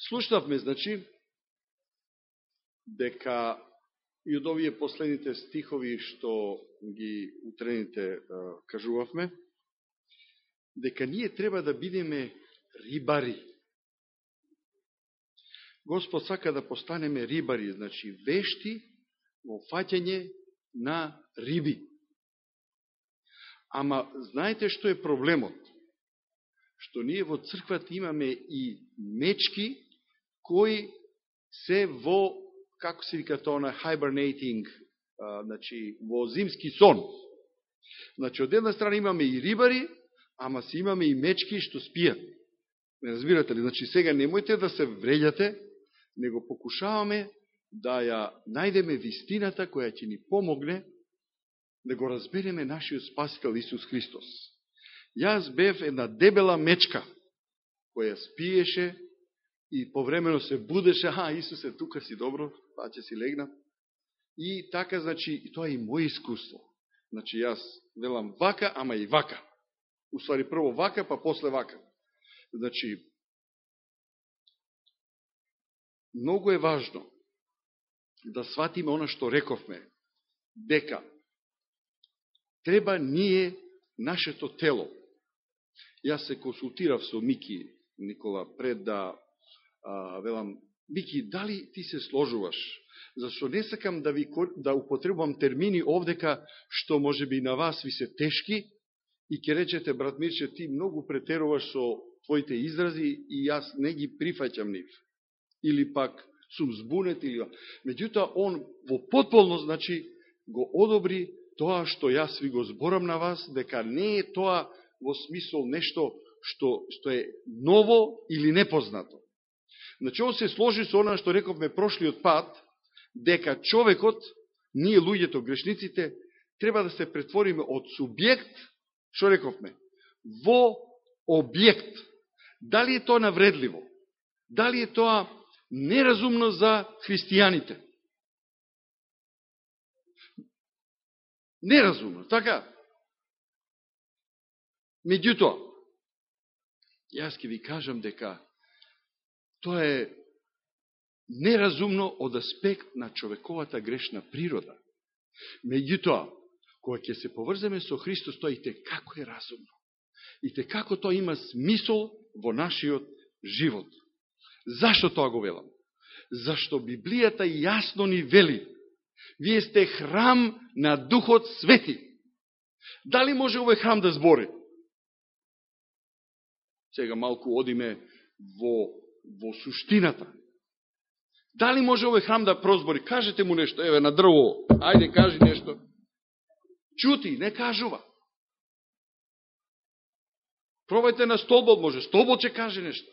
Слушнавме, значи, дека и од овие последните стихови што ги утрените кажувавме, дека ние треба да бидеме рибари. Господ сака да постанеме рибари, значи вешти во фаќање на риби. Ама знаете што е проблемот? Што ние во црквата имаме и мечки кои се во, како се вика тоа, на hibernating, а, значи, во зимски сон. Значи, од една страна имаме и рибари, ама си имаме и мечки што спијат. Не разбирате ли? Значи, сега немојте да се вреѓате, него покушаваме да ја најдеме вистината која ќе ни помогне да го разбереме нашиот Спасител Исус Христос. Јас бев една дебела мечка, која спиеше и повремено се будеше, а, Исусе, тука си добро, па ќе си легна. И така, значи, и тоа е и моје искуство. Значи, јас велам вака, ама и вака. Уствари, прво вака, па после вака. Значи, многу е важно да сватиме оно што рековме, дека треба ние, нашето тело, јас се консултирав со Мики Никола пред да а, велам, Мики, дали ти се сложуваш? Зашто не сакам да, ви, да употребувам термини овдека што може би на вас ви се тешки и ќе речете, брат Мирче, ти многу претеруваш со твоите изрази и јас не ги прифаќам нив. Или пак сум збунет или... Меѓутоа, он во потполно, значи, го одобри тоа што јас ви го зборам на вас, дека не е тоа во смисол нешто што, што е ново или непознато. Значи, он се сложи со она што рековме прошлиот пат, дека човекот, ние луѓето, грешниците, треба да се претвориме од субјект, што рековме, во објект. Дали е тоа навредливо? Дали е тоа неразумно за христијаните. Неразумно, така? Меѓутоа, јас ке ви кажам дека тоа е неразумно од аспект на човековата грешна природа. Меѓутоа, кога ќе се поврземе со Христос, тоа и те како е разумно. И те како тоа има смисол во нашиот живот. Зашто тоа го велам? Зашто Библијата јасно ни вели. Вие сте храм на Духот Свети. Дали може овој храм да збори? Сега малку одиме во, во суштината. Дали може овој храм да прозбори? Кажете му нешто, еве на дрво, ајде кажи нешто. Чути, не кажува. Пробајте на столбот, може, столбот ќе каже нешто.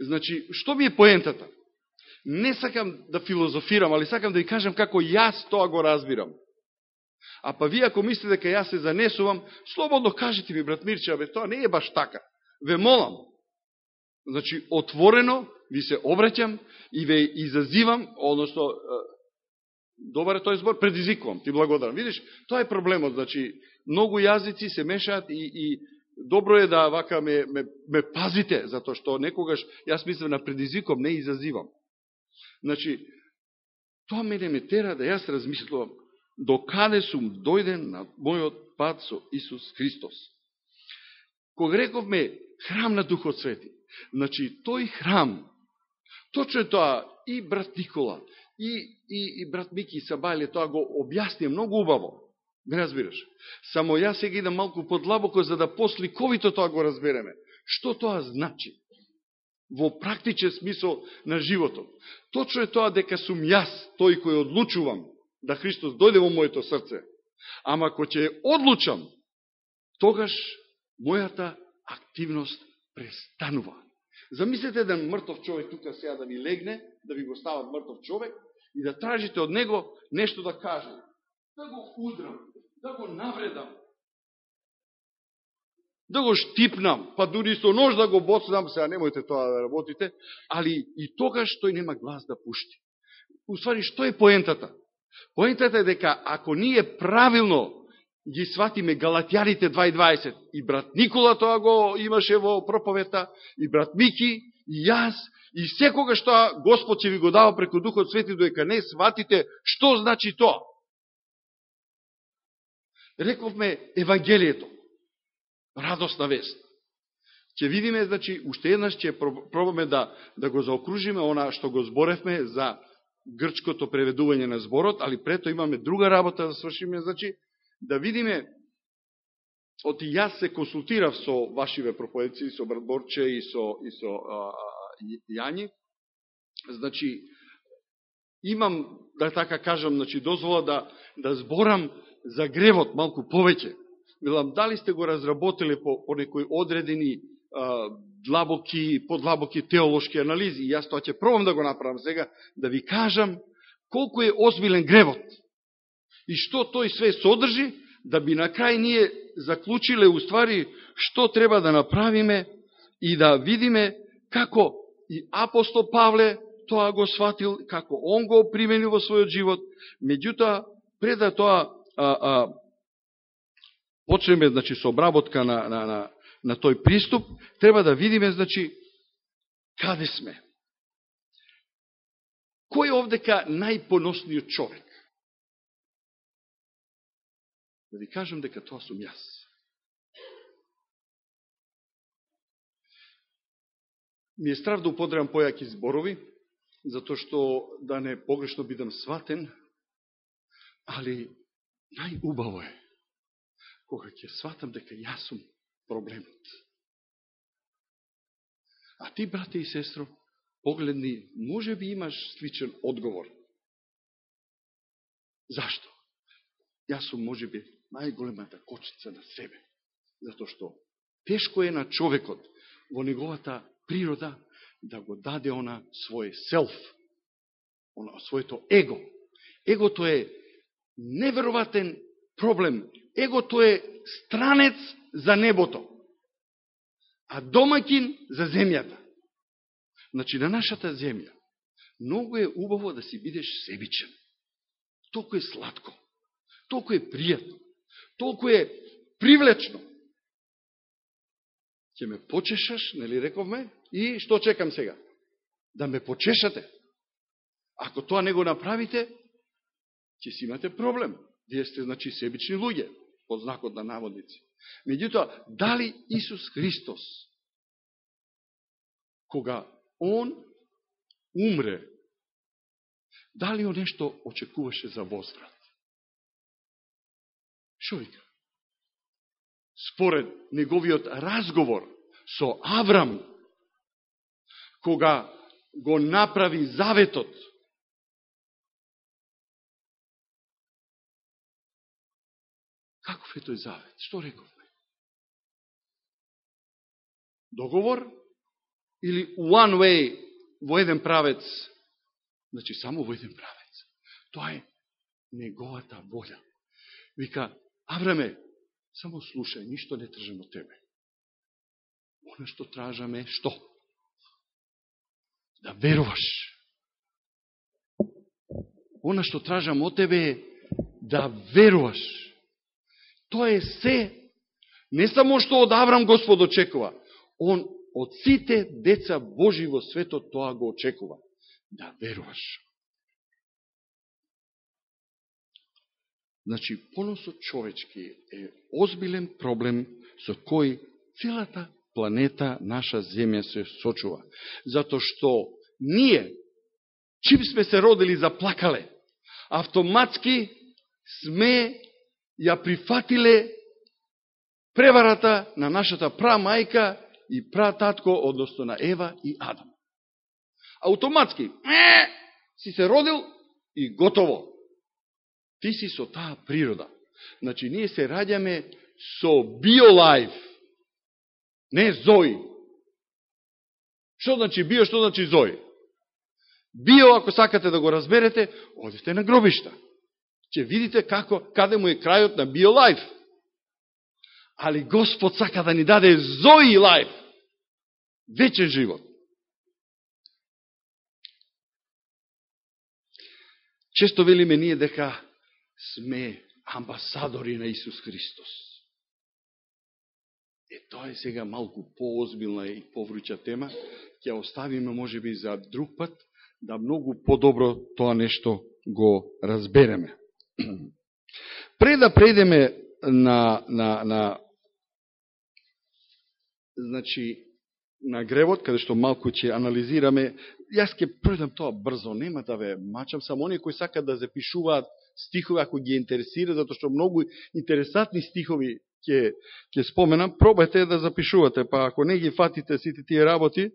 Значи, што ми е поентата? Не сакам да филозофирам, али сакам да ви кажам како јас тоа го разбирам. А па вие ако мислите дека јас се занесувам, слободно кажете ми, брат Мирче, бе, тоа не е баш така. Ве молам. Значи, отворено ви се обраќам и ве изазивам, односно, добар е тој збор, предизвикувам, ти благодарам. Видиш, тоа е проблемот, значи, многу јазици се мешаат и, и добро е да вака ме, ме, ме пазите, затоа што некогаш јас мислам на предизвиком, не изазивам. Значи, тоа мене ме тера да јас размислувам до каде сум дојден на мојот пат со Исус Христос. Кога рековме храм на Духот Свети, значи тој храм, точно е тоа и брат Никола, и, и, и брат Мики Сабајле тоа го објасни многу убаво. Не разбираш. Само јас сега идам малку подлабоко за да посликовито тоа го разбереме. Што тоа значи? Во практичен смисол на животот. Точно е тоа дека сум јас, тој кој одлучувам да Христос дојде во моето срце. Ама ако ќе одлучам, тогаш мојата активност престанува. Замислете еден мртов човек тука сега да ви легне, да ви го стават мртов човек и да тражите од него нешто да каже. Да го удрам, да го навредам, да го штипнам, па дури со нож да го боцнам, сега немојте тоа да работите, али и тогаш тој нема глас да пушти. Уствари, што е поентата? Поентата е дека ако ние правилно ги сватиме Галатјаните 2.20, и брат Никола тоа го имаше во проповета, и брат Мики, и јас, и секога што Господ ќе ви го дава преку Духот Свети, доека не сватите што значи тоа. Рековме Евангелието, радосна вест. Ќе видиме, значи, уште еднаш ќе пробаме да, да го заокружиме она што го зборевме за грчкото преведување на зборот, али прето имаме друга работа да свршиме, значи, да видиме Оти јас се консултирав со вашиве проповедци, со Братборче и со, и со а, Јани. Значи, имам, да така кажам, значи, дозвола да, да зборам за гревот малку повеќе. Милам, дали сте го разработили по, по некои одредени а, длабоки, подлабоки теолошки анализи. И јас тоа ќе пробам да го направам сега, да ви кажам колку е озбилен гревот и што тој све содржи, да би на крај ние заклучиле уствари што треба да направиме и да видиме како и апостол Павле тоа го сватил, како он го применил во својот живот, меѓутоа, пред да тоа а, а, почнеме значи, со обработка на, на, на, на тој приступ, треба да видиме, значи, каде сме. Кој е овдека најпоносниот човек? Да ви кажам дека тоа сум јас. Ми е страв да употребам појаки зборови, затоа што да не погрешно бидам сватен, али најубаво е кога ќе сватам дека јас сум проблемот. А ти, брате и сестро, погледни, може би имаш сличен одговор. Зашто? Јас сум, може би, најголемата кочица на себе. Зато што тешко е на човекот во неговата природа да го даде она свој селф, она своето его. Егото е невероvatен проблем. Егото е странец за небото, а домакин за земјата. Значи, на нашата земја, многу е убаво да си бидеш себичен. Толку е сладко, толку е пријатно толку е привлечно. Ќе ме почешаш, нели рековме, и што чекам сега? Да ме почешате. Ако тоа не го направите, ќе си имате проблем. Вие сте, значи, себични луѓе, под знакот на наводници. Меѓутоа, дали Исус Христос, кога Он умре, дали Он нешто очекуваше за возврат? Шо вика? Според неговиот разговор со Аврам, кога го направи заветот, Каков е тој завет? Што рековме? Договор или one way во еден правец? Значи, само во еден правец. Тоа е неговата волја. Вика, Авраме, само слушај, ништо не тражам од тебе. Оно што тражаме, што? Да веруваш. Оно што тражам од тебе е да веруваш. Тоа е се. Не само што од Аврам Господ очекува. Он од сите деца Божи во светот тоа го очекува. Да веруваш. Значи, поносот човечки е озбилен проблем со кој целата планета, наша земја се сочува. Зато што ние, чим сме се родили заплакале, автоматски сме ја прифатиле преварата на нашата прамајка и прататко, односно на Ева и Адам. Автоматски, си се родил и готово. Ти си со таа природа. Значи, ние се раѓаме со биолайф, не зои. Што значи био, што значи зои? Био, ако сакате да го разберете, одите на гробишта. Ќе видите како, каде му е крајот на биолайф. Али Господ сака да ни даде зои лайф. Вечен живот. Често велиме ние дека сме амбасадори на Исус Христос. Е, тоа е сега малку поозбилна и повруча тема. Ќе оставиме, може би, за друг пат, да многу подобро тоа нешто го разбереме. Пред да предеме на, на, на значи, на гревот, каде што малку ќе анализираме, јас ќе предам тоа брзо, нема да ве мачам, само оние кои сакат да запишуваат стихови, ако ги интересира, затоа што многу интересатни стихови ќе, ќе споменам, пробајте да запишувате, па ако не ги фатите сите тие работи,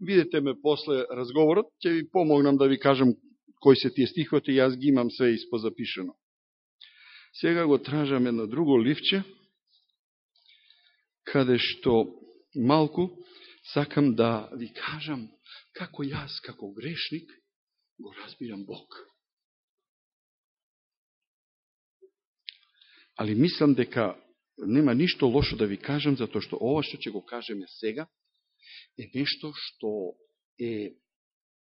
видете ме после разговорот, ќе ви помогнам да ви кажам кои се тие стихови, јас ги имам све испозапишено. Сега го тражам едно друго ливче, каде што малку сакам да ви кажам како јас, како грешник, го разбирам Бог. Али мислам дека нема ништо лошо да ви кажам, затоа што ова што ќе го кажеме сега е нешто што е,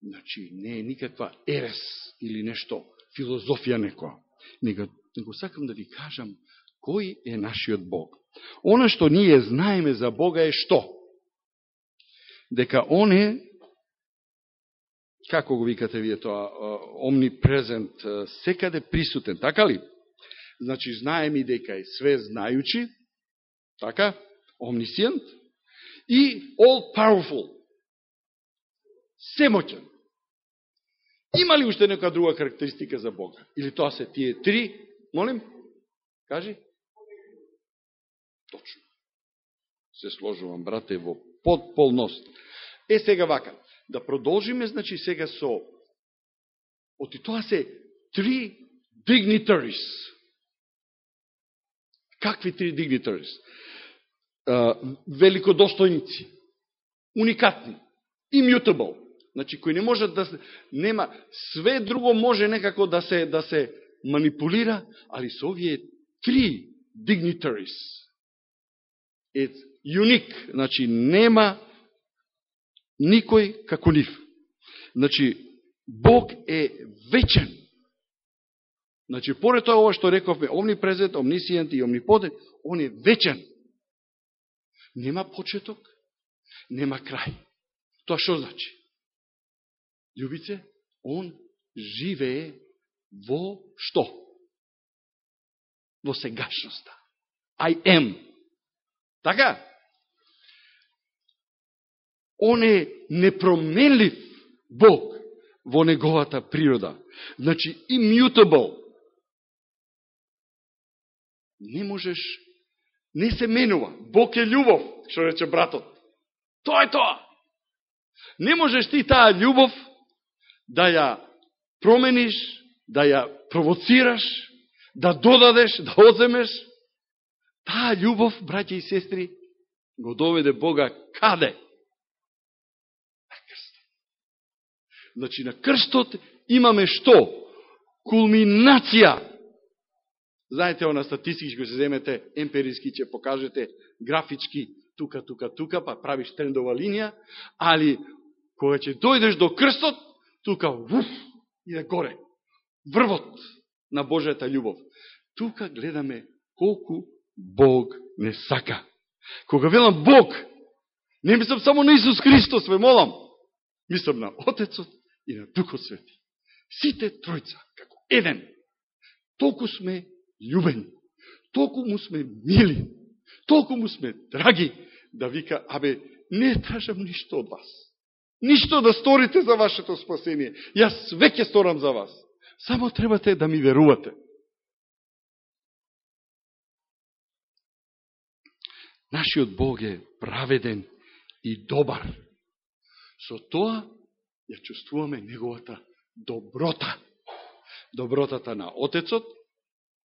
значи, не е никаква ерес или нешто филозофија некоја. Него, него сакам да ви кажам кој е нашиот Бог. Она што ние знаеме за Бога е што? Дека Он е, како го викате вие тоа, омнипрезент, секаде присутен, така ли? Значи, знаеме дека е све знајучи, така, omniscient, и all powerful, семоќен. Има ли уште нека друга карактеристика за Бога? Или тоа се тие три? Молим? Кажи. Точно. Се сложувам, брате, во подполност. Е, сега вака. Да продолжиме, значи, сега со... Оти тоа се три dignitaries. Какви три dignitaries? великодостојници, уникатни, immutable, значи кои не можат да се, нема, све друго може некако да се, да се манипулира, али со овие три dignitaries, it's unique, значи нема никој како нив. Значи, Бог е вечен. Значи, поред тоа ова што рековме, омнипрезент, омнисиент и омниподен, он е вечен. Нема почеток, нема крај. Тоа што значи? Љубице, он живее во што? Во сегашноста. I am. Така? Он е непроменлив Бог во неговата природа. Значи, immutable. Не можеш не се менува. Бог е љубов, што рече братот. Тоа е тоа. Не можеш ти таа љубов да ја промениш, да ја провоцираш, да додадеш, да оземеш. Таа љубов, браќа и сестри, го доведе Бога каде? На крстот. Значи, на крстот имаме што? Кулминација Знаете, она статистички кој се земете, емпириски ќе покажете графички тука, тука, тука, па правиш трендова линија, али кога ќе дојдеш до крстот, тука, вуф, иде горе. Врвот на Божјата љубов. Тука гледаме колку Бог не сака. Кога велам Бог, не мислам само на Исус Христос, ве молам. Мислам на Отецот и на Духот Свети. Сите тројца, како еден. Толку сме љубени, толку му сме мили, толку му сме драги, да вика, абе, не тражам ништо од вас. Ништо да сторите за вашето спасение. Јас све ќе сторам за вас. Само требате да ми верувате. Нашиот Бог е праведен и добар. Со тоа ја чувствуваме неговата доброта. Добротата на Отецот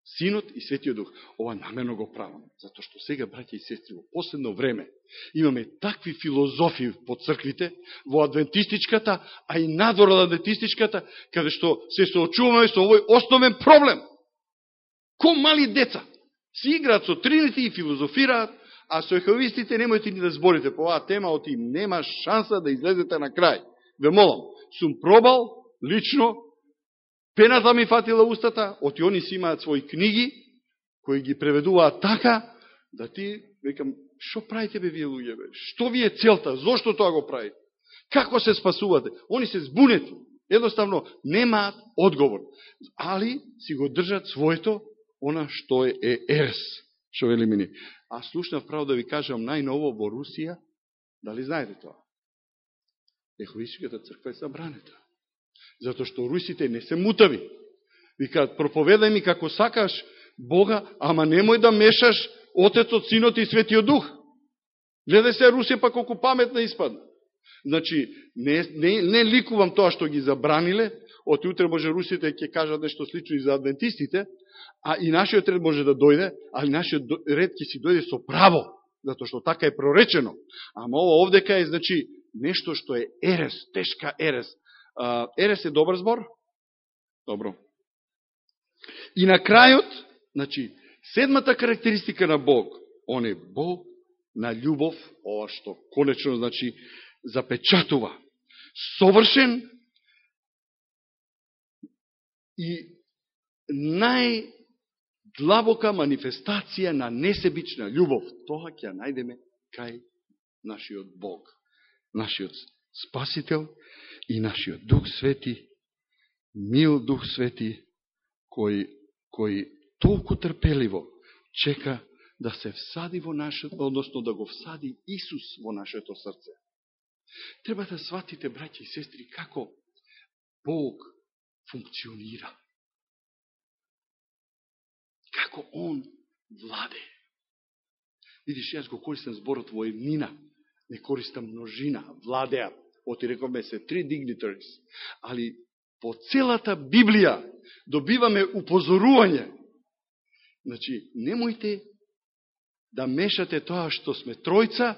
Синот и Светиот Дух. Ова намерно го правам, затоа што сега, браќа и сестри, во последно време имаме такви филозофии по црквите, во адвентистичката, а и надвор од адвентистичката, каде што се соочуваме со овој основен проблем. Ко мали деца си играат со тринити и филозофираат, а со еховистите немојте ни да зборите по оваа тема, оти нема шанса да излезете на крај. Ве молам, сум пробал лично Пената ми фатила устата, оти они си имаат своји книги, кои ги преведуваат така, да ти, векам, Што правите бе вие луѓе бе? Што ви е целта? Зошто тоа го правите? Како се спасувате? Они се збунети. Едноставно немаат одговор. Али си го држат своето, она што е, е ерес. Што вели мини. А слушнав право да ви кажам најново во Русија, дали знаете тоа? Еховистичката црква е забранета. Зато што русите не се мутави. Викаат, проповедај ми како сакаш Бога, ама немој да мешаш Отецот, Синот и Светиот Дух. Гледај се Русија па колку паметна испадна. Значи, не, не, не ликувам тоа што ги забраниле, од утре може русите ќе кажат нешто слично и за адвентистите, а и нашиот ред може да дојде, али нашиот ред ќе си дојде со право, затоа што така е проречено. Ама ово овдека е, значи, нешто што е ерес, тешка ерес. Ерес е добар збор? Добро. И на крајот, значи, седмата карактеристика на Бог, Он е Бог на љубов, ова што конечно, значи, запечатува. Совршен и најдлабока манифестација на несебична љубов. Тоа ќе најдеме кај нашиот Бог, нашиот Спасител и нашиот Дух Свети, мил Дух Свети, кој, кој толку трпеливо чека да се всади во нашето, односно да го всади Исус во нашето срце. Треба да сватите, браќи и сестри, како Бог функционира. Како Он владе. Видиш, јас го користам зборот во еднина, не користам множина, владеат. Оти рековме се три dignitaries. Али по целата Библија добиваме упозорување. Значи, немојте да мешате тоа што сме тројца,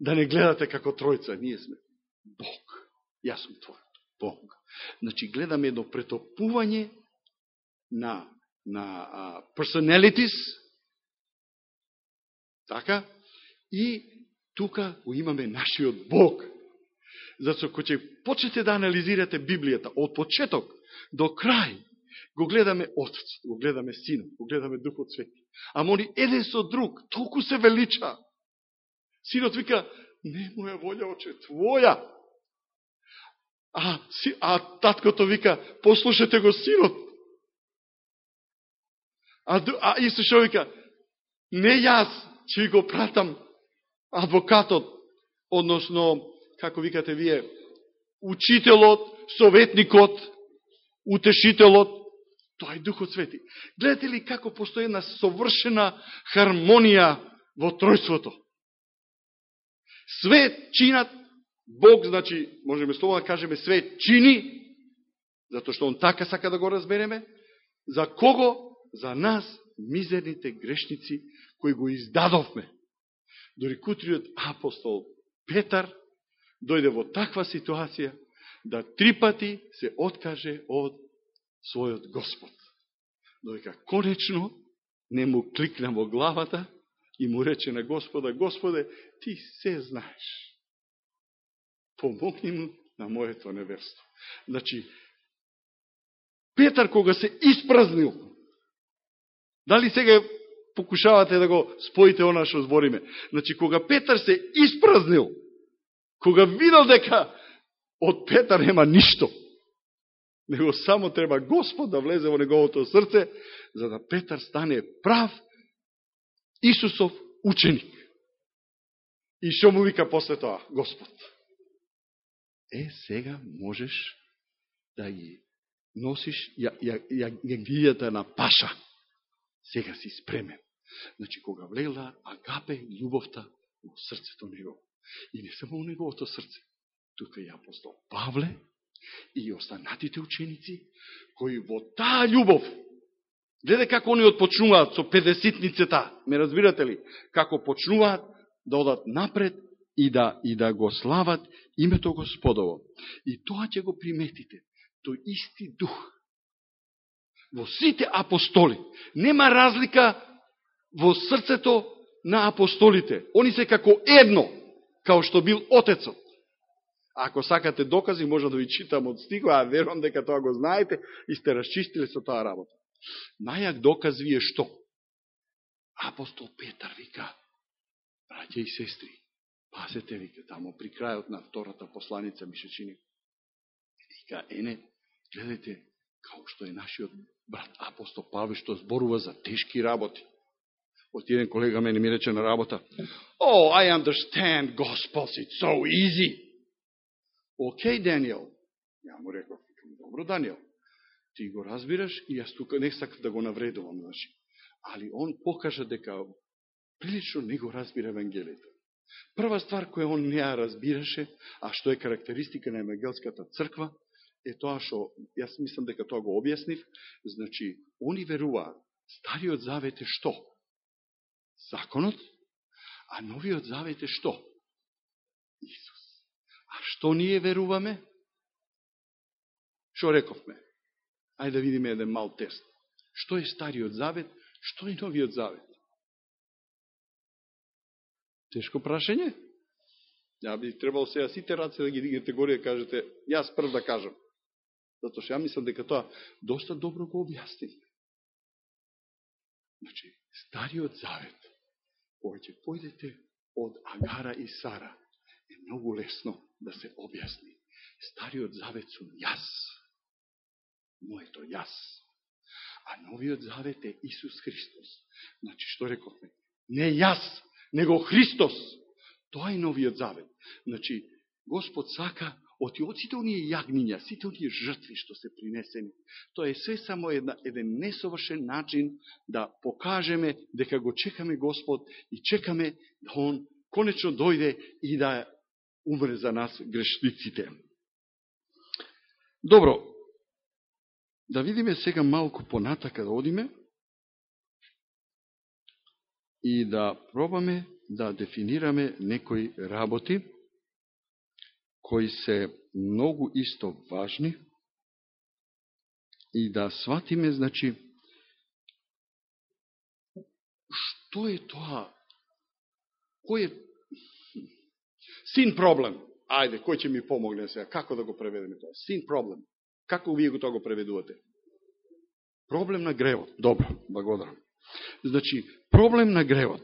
да не гледате како тројца. Ние сме Бог. Јас сум твојот Бог. Значи, гледаме едно претопување на, на а, personalities, така, и тука го имаме нашиот Бог. Зато, кој ќе почнете да анализирате Библијата од почеток до крај, го гледаме Отец, го гледаме Синот, го гледаме Духот Свети. А мони еден со друг, толку се велича. Синот вика, не моја волја, оче, твоја. А, си, а таткото вика, послушате го синот. А, а Исушо вика, не јас, ќе го пратам адвокатот, односно, како викате вие, учителот, советникот, утешителот, тоа е Духот Свети. Гледате ли како постои една совршена хармонија во тројството? Све чинат, Бог, значи, можеме слова да кажеме, све чини, затоа што Он така сака да го разбереме, за кого? За нас, мизерните грешници, кои го издадовме. Дори кутриот апостол Петар дојде во таква ситуација да три пати се откаже од својот Господ. Дојка конечно не му кликна во главата и му рече на Господа, Господе, ти се знаеш. Помогни му на моето неверство. Значи, Петар кога се испразнил, дали сега покушавате да го споите она што збориме, значи кога Петар се испразнил, кога видел дека од Петар нема ништо, него само треба Господ да влезе во неговото срце, за да Петар стане прав Исусов ученик. И што му вика после тоа? Господ. Е, сега можеш да ги носиш ја, ја, ја, на паша. Сега си спремен. Значи, кога влегла агапе љубовта во срцето него. И не само у неговото срце. Тука и апостол Павле и останатите ученици, кои во таа љубов гледа како они отпочнуваат со педеситницата, ме разбирате ли? Како почнуваат да одат напред и да, и да го слават името Господово. И тоа ќе го приметите. Тој исти дух. Во сите апостоли. Нема разлика во срцето на апостолите. Они се како едно, као што бил Отецот. Ако сакате докази, може да ви читам од стиго, а верувам дека тоа го знаете и сте расчистили со тоа работа. Најак доказ ви е што? Апостол Петар вика, Браќа и сестри, пазете вика тамо при крајот на втората посланица ми се чини. Вика, ене, гледайте, као што е нашиот брат апостол Павле, што зборува за тешки работи. Од еден колега мене ми рече на работа, Oh, I understand Gospels, it's so easy. Окей, okay, Даниел. Ја му реков, добро, Даниел, ти го разбираш и јас тука не сакам да го навредувам, значи. Али он покажа дека прилично не го разбира Евангелието. Прва ствар која он не ја разбираше, а што е карактеристика на Евангелската црква, е тоа што, јас мислам дека тоа го објаснив, значи, они веруваат, Стариот Завет е што? Законот, а Новиот Завет е што? Исус. А што ние веруваме? Што рековме? Ајде да видиме еден мал тест. Што е Стариот Завет, што е Новиот Завет? Тешко прашање? Ја би требало сега сите раци да ги дигнете горе и да кажете, јас прв да кажам. Затоа што ја мислам дека тоа доста добро го објасни. Значи, Стариот Завет, кога ќе појдете од Агара и Сара, е многу лесно да се објасни. Стариот Завет сум јас. Моето јас. А Новиот Завет е Исус Христос. Значи, што рековме? Не јас, него Христос. Тоа е Новиот Завет. Значи, Господ сака Оти од сите оние јагниња, сите оние жртви што се принесени, тоа е све само една, еден несовршен начин да покажеме дека го чекаме Господ и чекаме да Он конечно дојде и да умре за нас грешниците. Добро, да видиме сега малку понатака да одиме и да пробаме да дефинираме некои работи кои се многу исто важни и да сватиме, значи, што е тоа? Кој е син проблем? Ајде, кој ќе ми помогне сега? Како да го преведеме тоа? Син проблем. Како вие го тоа го преведувате? Проблем на гревот. Добро, да благодарам. Значи, проблем на гревот.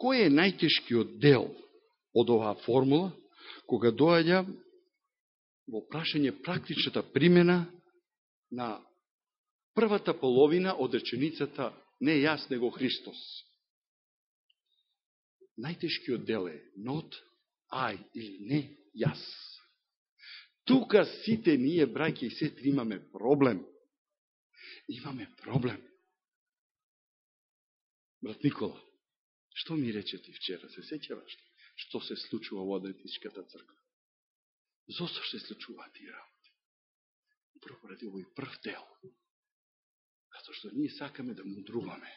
Кој е најтешкиот дел од оваа формула, кога доаѓа во прашање практичната примена на првата половина од реченицата не јас, него Христос. Најтешкиот дел е not I или не јас. Тука сите ние, браќи и сестри, имаме проблем. Имаме проблем. Брат Никола, Што ми рече ти вчера? Се сеќаваш? Што се случува во Адвентичката црква? Зошто се случува тие работи? Управо ради овој прв дел. Зато што ние сакаме да мудруваме.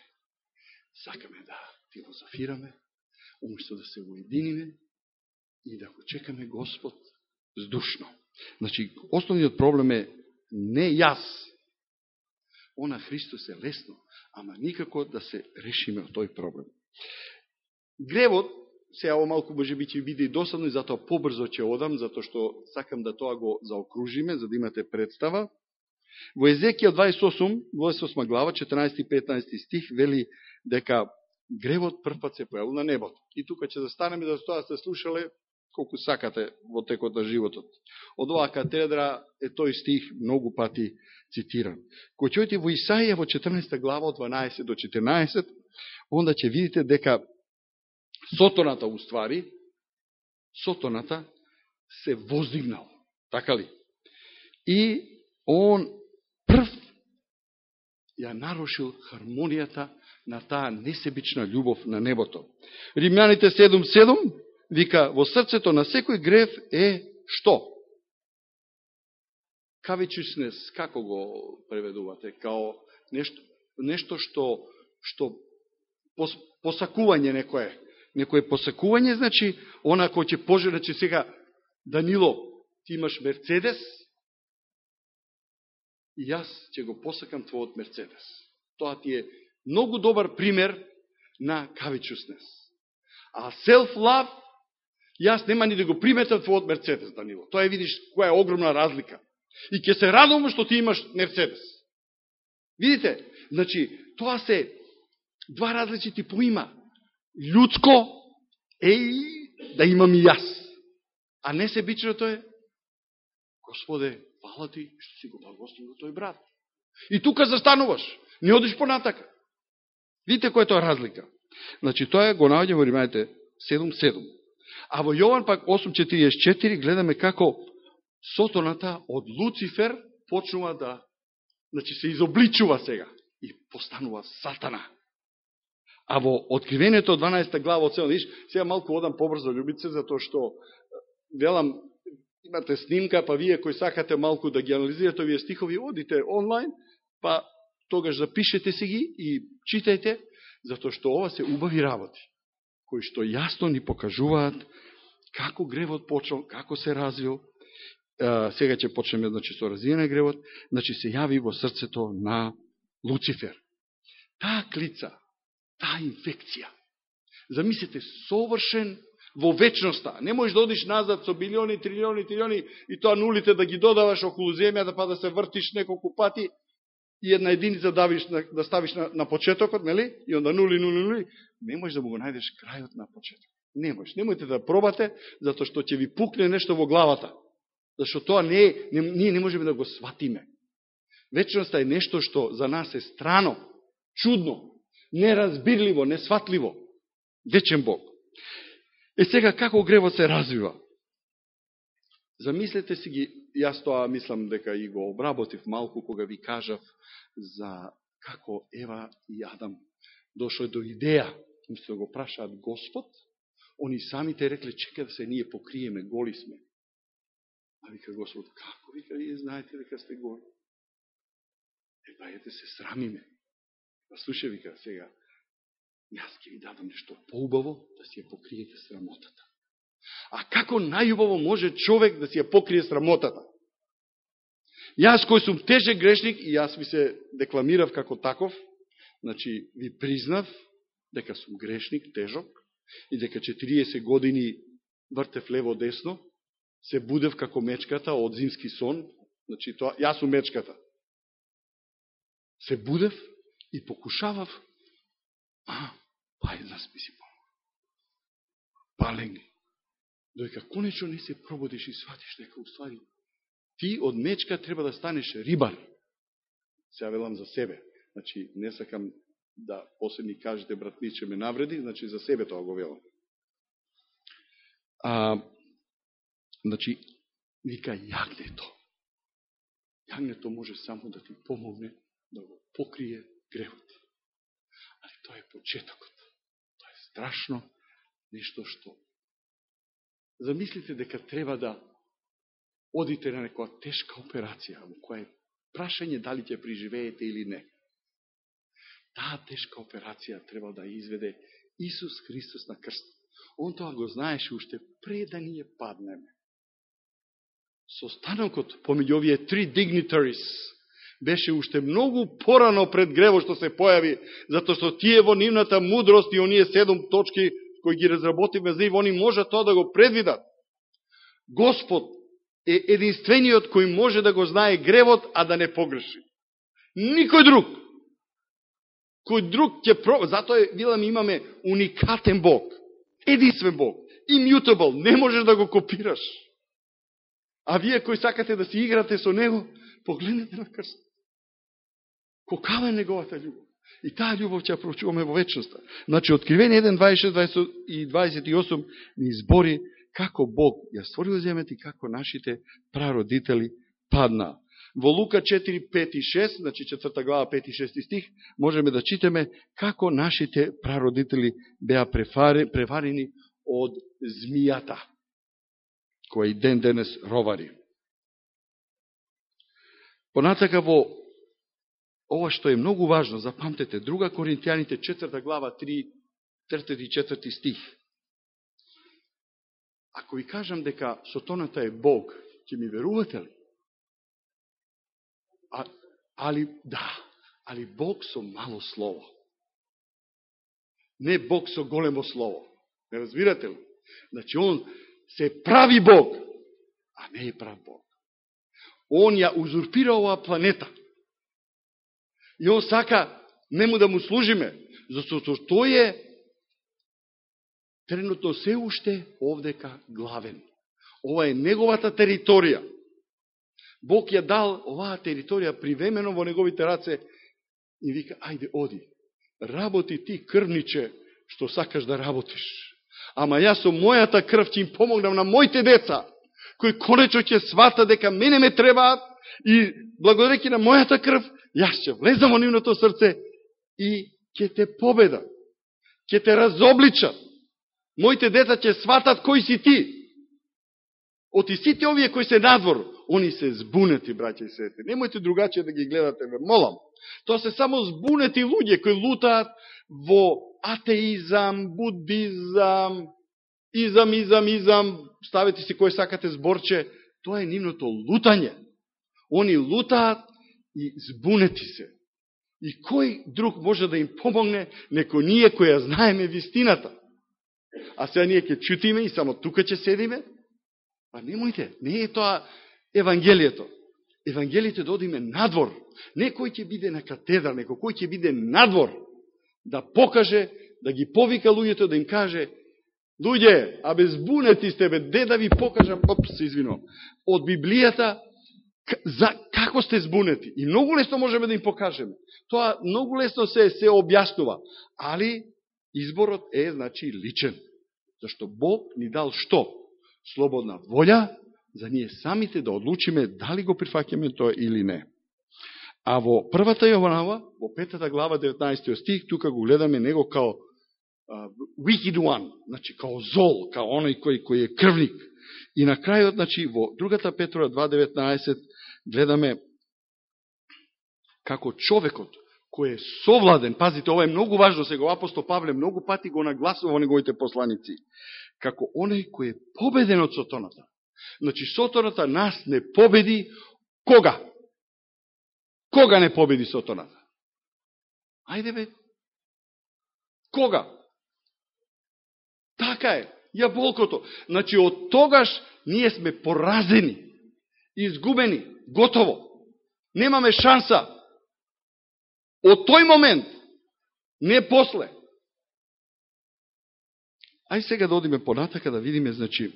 Сакаме да филозофираме, умешто да се уединиме и да го чекаме Господ здушно. Значи, основниот проблем е не јас. Она Христос е лесно, ама никако да се решиме од тој проблем. Гревот, се ово малку може би ќе биде и досадно и затоа побрзо ќе одам, затоа што сакам да тоа го заокружиме, за да имате представа. Во Езекија 28, 28 глава, 14-15 стих, вели дека гревот првпат се појавил на небото. И тука ќе застанеме да тоа сте слушале колку сакате во текот на животот. Од оваа катедра е тој стих многу пати цитиран. Кој ќе во Исаија во 14 глава 12 до 14, онда ќе видите дека Сотоната, уствари, Сотоната се воздигнал. Така ли? И он прв ја нарушил хармонијата на таа несебична љубов на небото. Римјаните 7.7 вика, во срцето на секој грев е што? Кавичуснес, како го преведувате? Као нешто, нешто што, што посакување некое некое посакување, значи, она кој ќе пожеле, че сега, Данило, ти имаш Мерцедес, и јас ќе го посакам твојот Мерцедес. Тоа ти е многу добар пример на кавичуснес. А self-love, јас нема ни да го приметам твојот Мерцедес, Данило. Тоа е, видиш, која е огромна разлика. И ќе се радувам што ти имаш Мерцедес. Видите, значи, тоа се два различити поима. е и да имам и јас. А не себичното е, Господе, фала ти, што си го благословил тој брат. И тука застануваш, не одиш понатака. Видите која е тоа разлика. Значи, тоа го наоѓа во Римајте 7.7. А во Јован пак 8.44 гледаме како Сотоната од Луцифер почнува да, значи се изобличува сега и постанува сатана. А во Откривението 12 глава од 7, виж, сега малку одам побрзо љубице, затоа што велам имате снимка, па вие кои сакате малку да ги анализирате овие стихови, одите онлайн, па тогаш запишете си ги и читајте, затоа што ова се убави работи, кои што јасно ни покажуваат како гревот почел, како се развил. Сега ќе почнеме значи, со развиена гревот, значи се јави во срцето на Луцифер. Таа клица, таа инфекција, Замислете совршен во вечноста. Не можеш да одиш назад со билиони, трилиони, трилиони и тоа нулите да ги додаваш околу земјата па да се вртиш неколку пати и една единица давиш, да ставиш на, на почетокот, нели? И онда нули, нули, нули. Не можеш да му го најдеш крајот на почеток. Не можеш. Немојте да пробате, затоа што ќе ви пукне нешто во главата. Зашто тоа не е, не, ние не можеме да го сватиме. Вечноста е нешто што за нас е страно, чудно, неразбирливо, несватливо. Вечен Бог. Е сега, како гревот се развива? Замислете си ги, јас тоа мислам дека и го обработив малку кога ви кажав за како Ева и Адам дошле до идеја, мисля го прашаат Господ, они самите рекле, чека да се ние покриеме, голи сме. А вика Господ, како вика, вие знаете дека сте голи? Е, па ете се срамиме. Па слушай, вика, сега, јас ќе ви дадам нешто поубаво да си ја покриете срамотата. А како најубаво може човек да си ја покрие срамотата? Јас кој сум тежек грешник и јас ви се декламирав како таков, значи ви признав дека сум грешник, тежок, и дека 40 години вртев лево-десно, се будев како мечката од зимски сон, значи тоа, јас сум мечката. Се будев и покушавав, а, па една списи помога. Паленги. Дојка конечно не се пробудиш и сватиш дека уствари ти од мечка треба да станеш рибар. Се велам за себе. Значи, не сакам да после ми кажете братниче ме навреди, значи за себе тоа го велам. А, значи, вика јагнето. Јагнето може само да ти помогне да го покрие гревот. Али тоа е почетокот. Тоа е страшно нешто што замислите дека треба да одите на некоја тешка операција, во која е прашање дали ќе приживеете или не. Таа тешка операција треба да изведе Исус Христос на крст. Он тоа го знаеше уште пред да ние паднеме. Состанокот помеѓу овие три dignitaries беше уште многу порано пред грево што се појави, затоа што тие во нивната мудрост и оние седом точки кои ги разработивме за нив, они можат тоа да го предвидат. Господ е единствениот кој може да го знае гревот, а да не погреши. Никој друг. Кој друг ќе про... Затоа е, ми имаме уникатен Бог. Единствен Бог. Immutable. Не можеш да го копираш. А вие кои сакате да си играте со Него, погледнете на крст. Колкава е Неговата љубов. И таа љубов ќе прочуваме во вечноста. Значи, Откривение 1, 26 и 28 ни избори како Бог ја створил земјата и како нашите прародители падна. Во Лука 4, 5 и 6, значи 4 глава 5 и 6 стих, можеме да читаме како нашите прародители беа преварени од змијата, која и ден денес ровари. Понатака во ова што е многу важно, запамтете, друга Коринтијаните 4 глава 3, 3 и 4 стих. Ако ви кажам дека Сотоната е Бог, ќе ми верувате ли? А, али, да, али Бог со мало слово. Не Бог со големо слово. Не разбирате ли? Значи, Он се прави Бог, а не е прав Бог. Он ја узурпира оваа планета. И он сака нему да му служиме, зашто тој е тренутно се уште овдека главен. Ова е неговата територија. Бог ја дал оваа територија привемено во неговите раце и вика, ајде, оди, работи ти крвниче што сакаш да работиш. Ама јас со мојата крв ќе им помогнам на моите деца, кои конечно ќе свата дека мене ме требаат и благодареки на мојата крв, јас ќе влезам во нивното срце и ќе те победа. Ќе те разобличам. Моите деца ќе сватат кој си ти. Оти сите овие кои се надвор, они се збунети, браќа и сестри. Немојте другаче да ги гледате, ве молам. Тоа се само збунети луѓе кои лутаат во атеизам, будизам, изам, изам, изам, ставете си кој сакате зборче, тоа е нивното лутање. Они лутаат и збунети се. И кој друг може да им помогне, неко ние која знаеме вистината. А сега ние ќе чутиме и само тука ќе седиме? Па немојте, не е тоа Евангелието. Евангелието да одиме надвор. Не кој ќе биде на катедра, неко кој ќе биде надвор да покаже, да ги повика луѓето, да им каже, луѓе, а без бунети сте, бе, де да ви покажам, оп, се извинувам, од Библијата, за како сте збунети. И многу лесно можеме да им покажеме. Тоа многу лесно се се објаснува. Али изборот е, значи, личен. Зашто Бог ни дал што? Слободна волја, за ние самите да одлучиме дали го прифакеме тоа или не. А во првата Јованова, во петата глава, 19 стих, тука го гледаме него као uh, wicked one, значи као зол, као оној кој, кој е крвник. И на крајот, значи, во другата Петра 2.19, гледаме како човекот кој е совладен, пазите, ова е многу важно, сега апостол Павле многу пати го нагласува во неговите посланици, како онај кој е победен од сотоната. Значи, сотоната нас не победи кога? Кога не победи Сотоната? Ајде бе. Кога? Така е. Јаболкото. Значи, од тогаш ние сме поразени, изгубени, готово. Немаме шанса. Од тој момент, не после. Ај сега да одиме понатака да видиме, значи,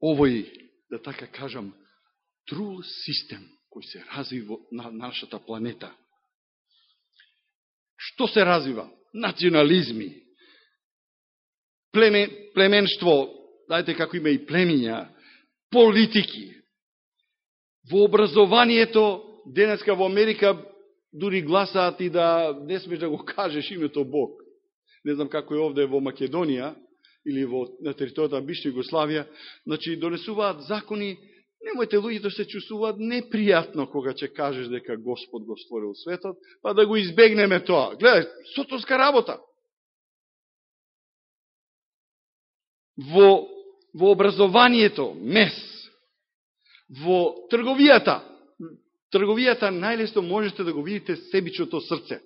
овој да така кажам, трул систем кој се развива на нашата планета. Што се развива? Национализми, племен, племенство, дајте како има и племиња, политики. Во образованието, денеска во Америка, дури гласаат и да не смеш да го кажеш името Бог. Не знам како е овде во Македонија, или во, на територијата на Бишна Југославија, значи донесуваат закони, немојте луѓето се чувствуваат непријатно кога ќе кажеш дека Господ го створил светот, па да го избегнеме тоа. Гледај, сотоска работа. Во, во образованието, мес, во трговијата, трговијата најлесно можете да го видите себичното срце.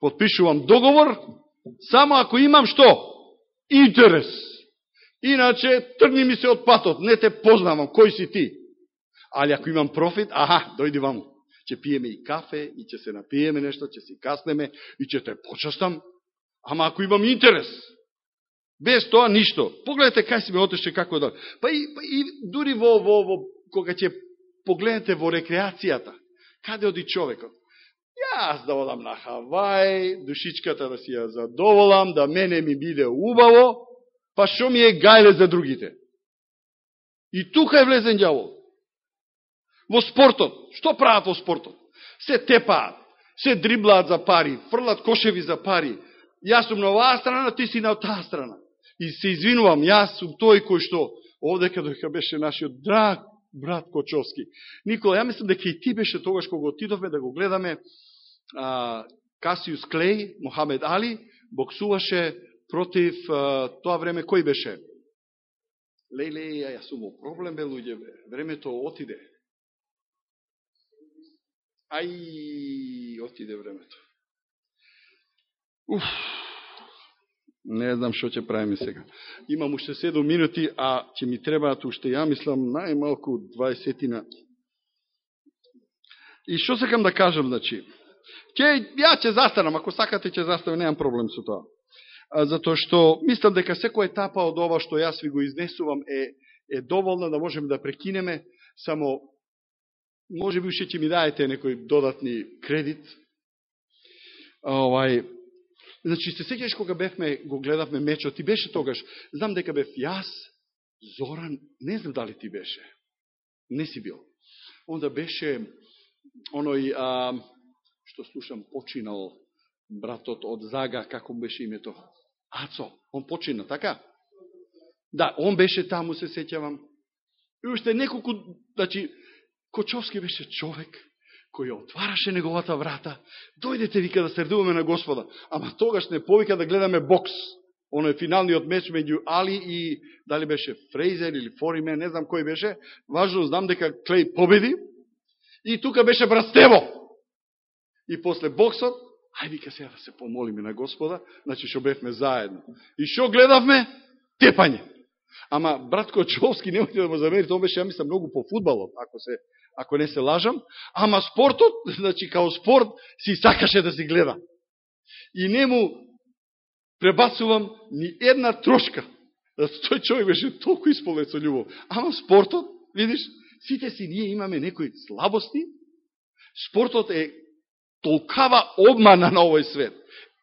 Подпишувам договор, само ако имам што? интерес. Иначе, трни ми се од патот, не те познавам, кој си ти? Али ако имам профит, аха, дојди ваму. Ќе пиеме и кафе, и ќе се напиеме нешто, ќе си каснеме, и ќе те почастам. Ама ако имам интерес, без тоа ништо. Погледате кај се ме отеше, како да... Па и, па и дури во, во, во, кога ќе погледнете во рекреацијата, каде оди човекот? Јас да одам на Хавај, душичката да си ја задоволам, да мене ми биде убаво, па шо ми е гајле за другите? И тука е влезен дјавол. Во спортот. Што прават во спортот? Се тепаат, се дриблаат за пари, фрлат кошеви за пари. Јас сум на оваа страна, ти си на таа страна. И се извинувам, јас сум тој кој што, овде каде беше нашиот драг брат Кочовски. Никола, ја мислам дека и ти беше тогаш кога отидовме да го гледаме а, Касиус Клей, Мохамед Али, боксуваше против а, тоа време, кој беше? Леле, ја сум во проблем, бе, луѓе, бе. Времето отиде. Ај, отиде времето. Уф, не знам што ќе правиме сега. Имам уште 7 минути, а ќе ми требаат уште, ја мислам, најмалку 20 на И што сакам да кажам, значи? Ќе, ја ќе застанам, ако сакате ќе застанам, немам проблем со тоа. А, затоа што мислам дека секоја етапа од ова што јас ви го изнесувам е, е доволна да можеме да прекинеме, само може би уште ќе ми даете некој додатни кредит. Овај, значи, се сеќаш кога бевме, го гледавме мечот, ти беше тогаш, знам дека бев јас, Зоран, не знам дали ти беше. Не си бил. Онда беше оној, а, што слушам, починал братот од Зага, како беше името? Ацо, он почина, така? Да, он беше таму, се сеќавам. И уште неколку, значи, Кочовски беше човек кој отвараше неговата врата. Дојдете, вика, да средуваме на Господа. Ама тогаш не повика да гледаме бокс. Оно е финалниот меч меѓу Али и дали беше Фрейзер или Фориме, не знам кој беше. Важно знам дека Клей победи. И тука беше Брастево. И после боксот, ај вика сега да се помолиме на Господа, значи шо бевме заедно. И шо гледавме? Тепање. Ама брат Кочовски, немојте да му замерите, он беше, ја мислам, многу по фудбалот, ако, се, ако не се лажам. Ама спортот, значи, као спорт, си сакаше да се гледа. И не му пребацувам ни една трошка. Тој човек беше толку исполнет со љубов. Ама спортот, видиш, сите си ние имаме некои слабости. Спортот е толкава обмана на овој свет.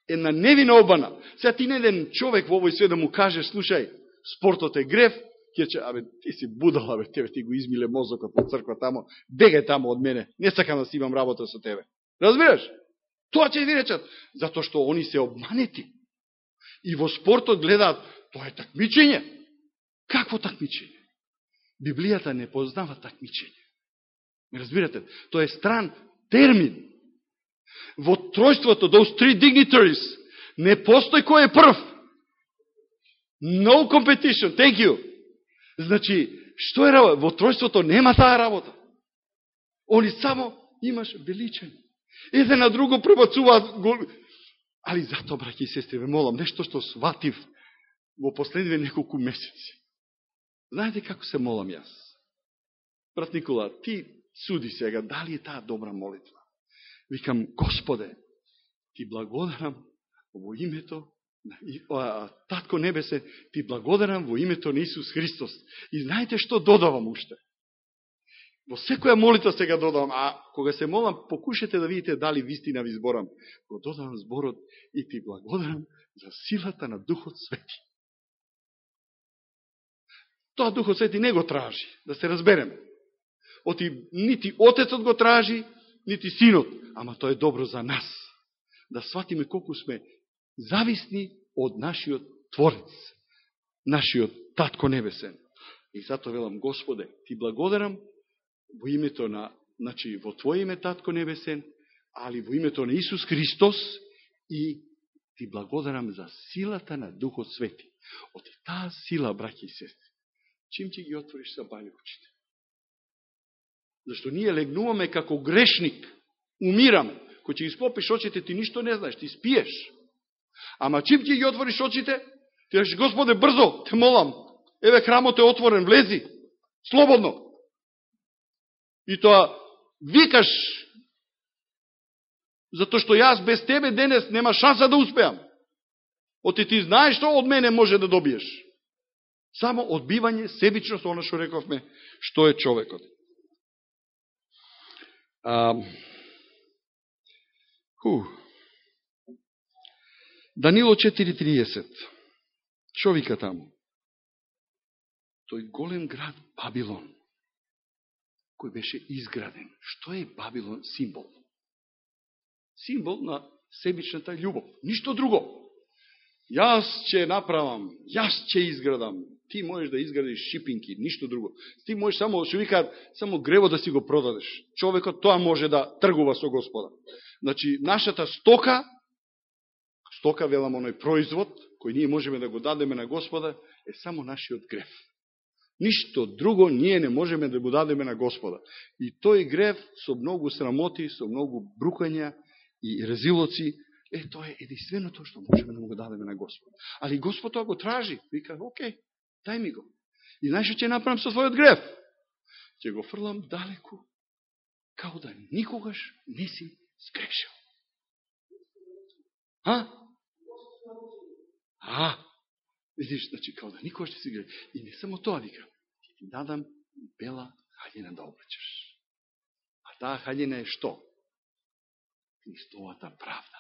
Една невина обмана. Сега ти не еден човек во овој свет да му каже, слушај, спортот е грев, ќе че, абе, ти си будал, абе, тебе ти го измиле мозокот на црква тамо, бегај тамо од мене, не сакам да си имам работа со тебе. Разбираш? Тоа ќе ви речат, затоа што они се обманети. И во спортот гледаат, тоа е такмичење. Какво такмичење? Библијата не познава такмичење. Не разбирате? Тоа е стран термин. Во тројството, those three dignitaries, не постои кој е прв. No competition, thank you. Значи, што е работа? Во тројството нема таа работа. Они само имаш величен. Еден на друго пребацуваат гол... Али зато, браќи и сестри, ве молам, нешто што сватив во последниве неколку месеци. Знаете како се молам јас? Брат Никола, ти суди сега, дали е таа добра молитва? Викам, Господе, ти благодарам во името Татко Небесе, ти благодарам во името на Исус Христос. И знаете што додавам уште? Во секоја молитва сега додавам, а кога се молам, покушете да видите дали вистина ви зборам. Го додавам зборот и ти благодарам за силата на Духот Свети. Тоа Духот Свети не го тражи, да се разбереме. Оти, нити Отецот го тражи, нити Синот, ама тоа е добро за нас. Да сватиме колку сме зависни од нашиот Творец, нашиот Татко Небесен. И затоа велам, Господе, ти благодарам во името на, значи, во твоје име, Татко Небесен, али во името на Исус Христос и ти благодарам за силата на Духот Свети. Оти таа сила, браќи и сестри, чим ти ги отвориш са бали очите? Зашто ние легнуваме како грешник, умираме. Кој ќе ги склопиш очите, ти ништо не знаеш, ти спиеш. Ама чим ќе ги отвориш очите, ти речеш, Господе, брзо, те молам, еве храмот е отворен, влези, слободно. И тоа викаш, затоа што јас без тебе денес нема шанса да успеам. Оти ти знаеш што од мене може да добиеш. Само одбивање, себичност, оно што рековме, што е човекот. А, ху. Данило 4.30. Шо вика таму? Тој голем град Бабилон, кој беше изграден. Што е Бабилон символ? Символ на себичната љубов. Ништо друго. Јас ќе направам, јас ќе изградам. Ти можеш да изградиш шипинки, ништо друго. Ти можеш само, што викаат, само грево да си го продадеш. Човекот тоа може да тргува со Господа. Значи, нашата стока стока, велам, оној производ, кој ние можеме да го дадеме на Господа, е само нашиот греф. Ништо друго ние не можеме да го дадеме на Господа. И тој греф со многу срамоти, со многу брукања и резилоци, е, тоа е единственото што можеме да му го дадеме на Господа. Али Господ тоа го тражи. Вика, окей, дај ми го. И знаеш што ќе направам со својот греф? Ќе го фрлам далеку као да никогаш не си скрешил. А? А? Видиш, значи, као да никога ще си грешил. И не само тоа, вика, ти дадам бела хаljина да облечеш. А таа хаljина е што? Христовата правда.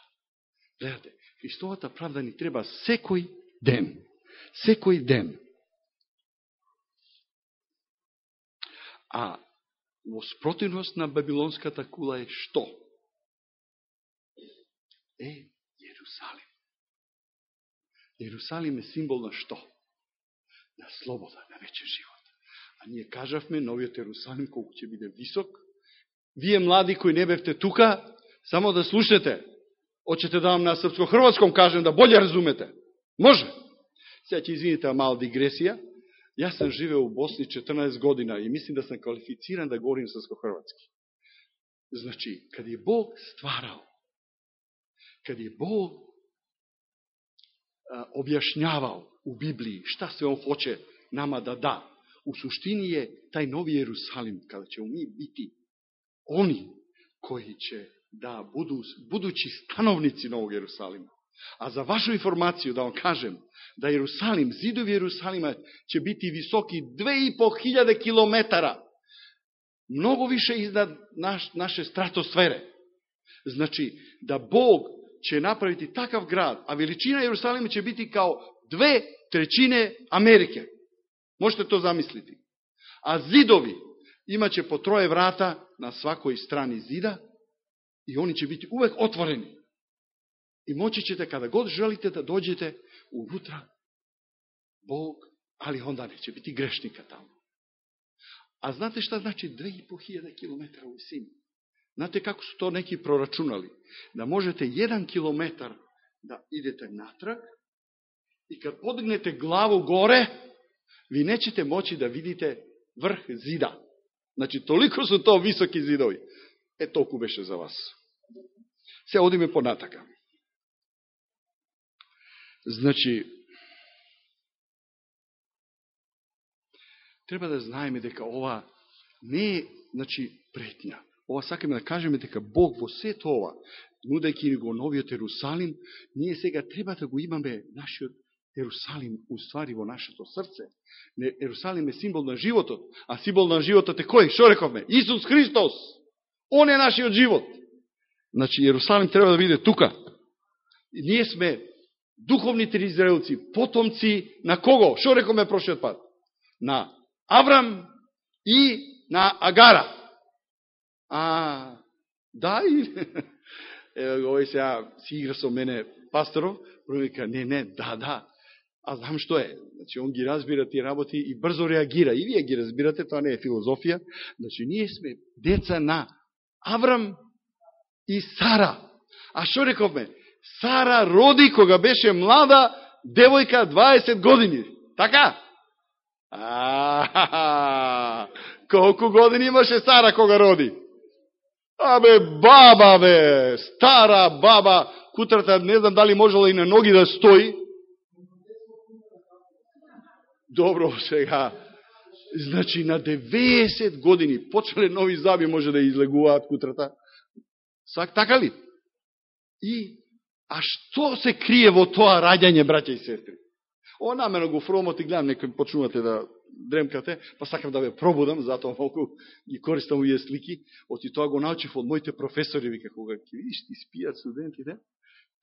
Гледате, Христовата правда ни треба секој ден. Секој ден. А во спротивност на Бабилонската кула е што? Е Јерусалим. Јерусалим е символ на што? На слобода, на вечен живот. А ние кажавме, новиот Јерусалим, колку ќе биде висок. Вие млади кои не бевте тука, само да слушате. Очете да вам на српско-хрватском кажем да боле разумете. Може. Сега ќе извините мала дигресија. Јас сам живео у Босни 14 година и мислим да сам квалифициран да говорим српско-хрватски. Значи, каде Бог стварал, каде Бог E, objašnjavao u Bibliji šta sve on hoće nama da da. U suštini je taj novi Jerusalim, kada ćemo mi biti oni koji će da budu budući stanovnici Novog Jerusalima. A za vašu informaciju da vam kažem da Jerusalim, zidovi Jerusalima će biti visoki 2500 km. Mnogo više iznad naš, naše stratosfere. Znači da Bog će napraviti takav grad, a veličina Jerusalima će biti kao dve trećine Amerike. Možete to zamisliti. A zidovi imaće po troje vrata na svakoj strani zida i oni će biti uvek otvoreni. I moći ćete kada god želite da dođete unutra Bog, ali onda neće biti grešnika tamo. A znate šta znači 2500 km u visini? Знаете како су то неки прорачунали? Да можете 1 километар да идете натрак и кад подигнете главу горе, ви нечете мочи да видите врх зида. Значи, толико су то високи зидови. Е, толку беше за вас. Се одиме понатака. Значи, треба да знаеме дека ова не е, значи, претња. Ова сакаме да кажеме дека Бог во се тоа, нудејќи ни го новиот Ерусалим, ние сега треба да го имаме нашиот Ерусалим уствари во нашето срце. Не, Ерусалим е символ на животот, а символ на животот е кој? Шо рековме? Исус Христос! Он е нашиот живот. Значи, Ерусалим треба да биде тука. И ние сме духовните израелци, потомци на кого? Шо рекоме прошиот пат? На Аврам и на Агара. А, да, и... Ево, овој сега си игра со мене пасторов, провика, не, не, да, да. А знам што е. Значи, он ги разбира тие работи и брзо реагира. И вие ги разбирате, тоа не е филозофија. Значи, ние сме деца на Аврам и Сара. А што рековме? Сара роди кога беше млада девојка 20 години. Така? А, колку години имаше Сара кога роди? Абе, баба, бе, стара баба, кутрата, не знам дали можела и на ноги да стои. Добро, сега. Значи, на 90 години, почнале нови заби, може да излегуваат кутрата. Сак, така ли? И, а што се крие во тоа раѓање, браќа и сестри? О, намерно го фромот и гледам, некој почнувате да дремкате, па сакам да ве пробудам, затоа малку ги користам овие слики. Оти тоа го научив од моите професори, вика, кога ќе видиш ти спијат студентите,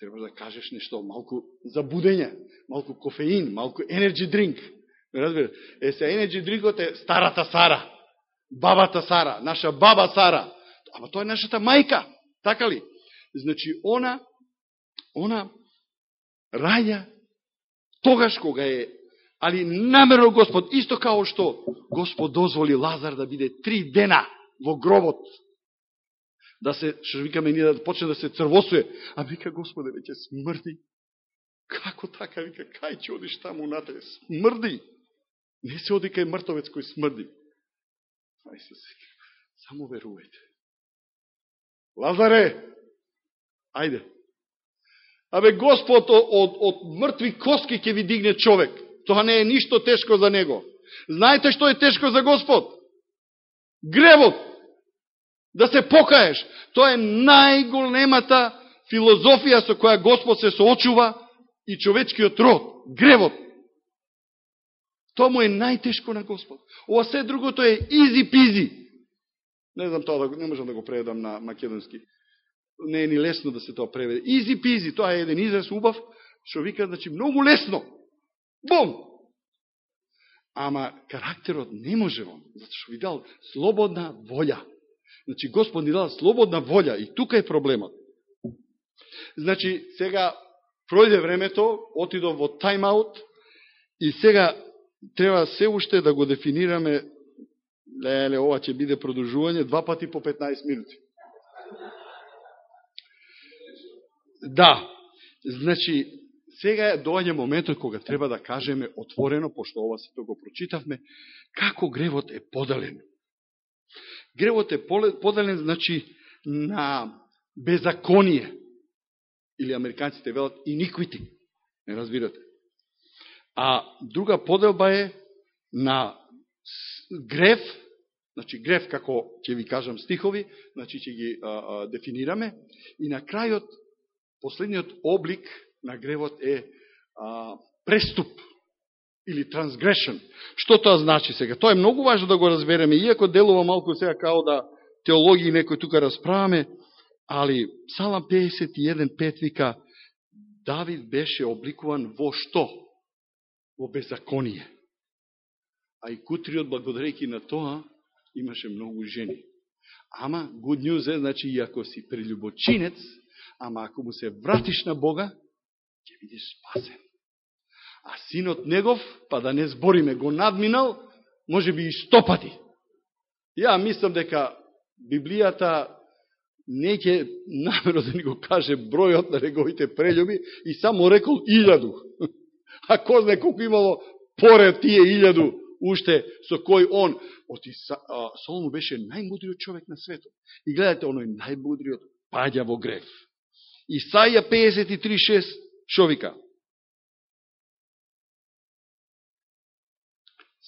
треба да кажеш нешто малку за будење, малку кофеин, малку енерджи дринк. Разбира, е се енерджи дринкот е старата Сара, бабата Сара, наша баба Сара. Ама тоа е нашата мајка. Така ли? Значи, она, она раја тогаш кога е, али намерно Господ, исто као што Господ дозволи Лазар да биде три дена во гробот, да се, што викаме ние, да почне да се црвосуе, а вика Господе, веќе смрди. Како така, вика, кај ќе одиш таму натре? Смрди. Не се оди кај мртовец кој смрди. Ај се, само верувајте. Лазаре, ајде. Абе, Господ од, од, од мртви коски ќе ви дигне човек. Тоа не е ништо тешко за него. Знаете што е тешко за Господ? Гревот. Да се покаеш. Тоа е најголемата филозофија со која Господ се соочува и човечкиот род, гревот. Тоа му е најтешко на Господ. Ова се другото е изи-пизи. Не знам тоа, да не можам да го преведам на македонски. Не е ни лесно да се тоа преведе. Изи-пизи, тоа е еден израз убав, што вика, значи, многу лесно. Бум! Ама карактерот не може вам, зато што ви дал слободна волја. Значи, Господ ни дал слободна волја и тука е проблемот. Значи, сега пројде времето, отидов во тайм-аут и сега треба се уште да го дефинираме леле, ова ќе биде продолжување два пати по 15 минути. Да, значи, сега е доаѓа моментот кога треба да кажеме отворено, пошто ова сето го прочитавме, како гревот е подален. Гревот е подален значи, на беззаконие. Или американците велат иниквити, Не разбирате. А друга поделба е на грев, значи грев како ќе ви кажам стихови, значи ќе ги а, а, дефинираме, и на крајот, последниот облик на гревот е а, преступ или transgression. Што тоа значи сега? Тоа е многу важно да го разбереме, иако делува малку сега као да теологии некој тука расправаме, али Псалам 51.5 вика Давид беше обликуван во што? Во беззаконие. А и Кутриот, благодарејќи на тоа, имаше многу жени. Ама, good news е, значи, и ако си прелюбочинец, ама ако му се вратиш на Бога, ќе бидеш спасен. А синот негов, па да не збориме, го надминал, може би и сто пати. Ја мислам дека Библијата не ќе намерно да ни го каже бројот на неговите прелюби и само рекол илјаду. А кој знае колко имало поред тие илјаду уште со кој он. Оти Солому беше најмудриот човек на светот. И гледате, оној најмудриот паѓа во греф. Исаја 53.6 шо вика?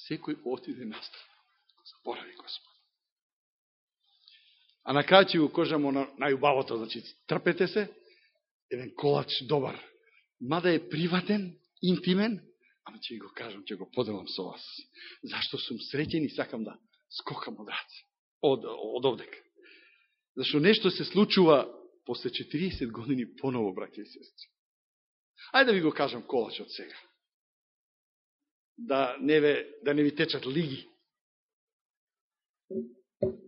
Секој отиде настрана. Заборави Господ. А на крај ќе го кажемо на најубавото, значи трпете се, еден колач добар. Мада е приватен, интимен, ама ќе го кажам, ќе го поделам со вас. Зашто сум среќен и сакам да скокам од раце, од, од овдека. Зашто нешто се случува после 40 години поново, браке и сестри. Ајде да ви го кажам колач од сега. Да не, ве, да не ви течат лиги.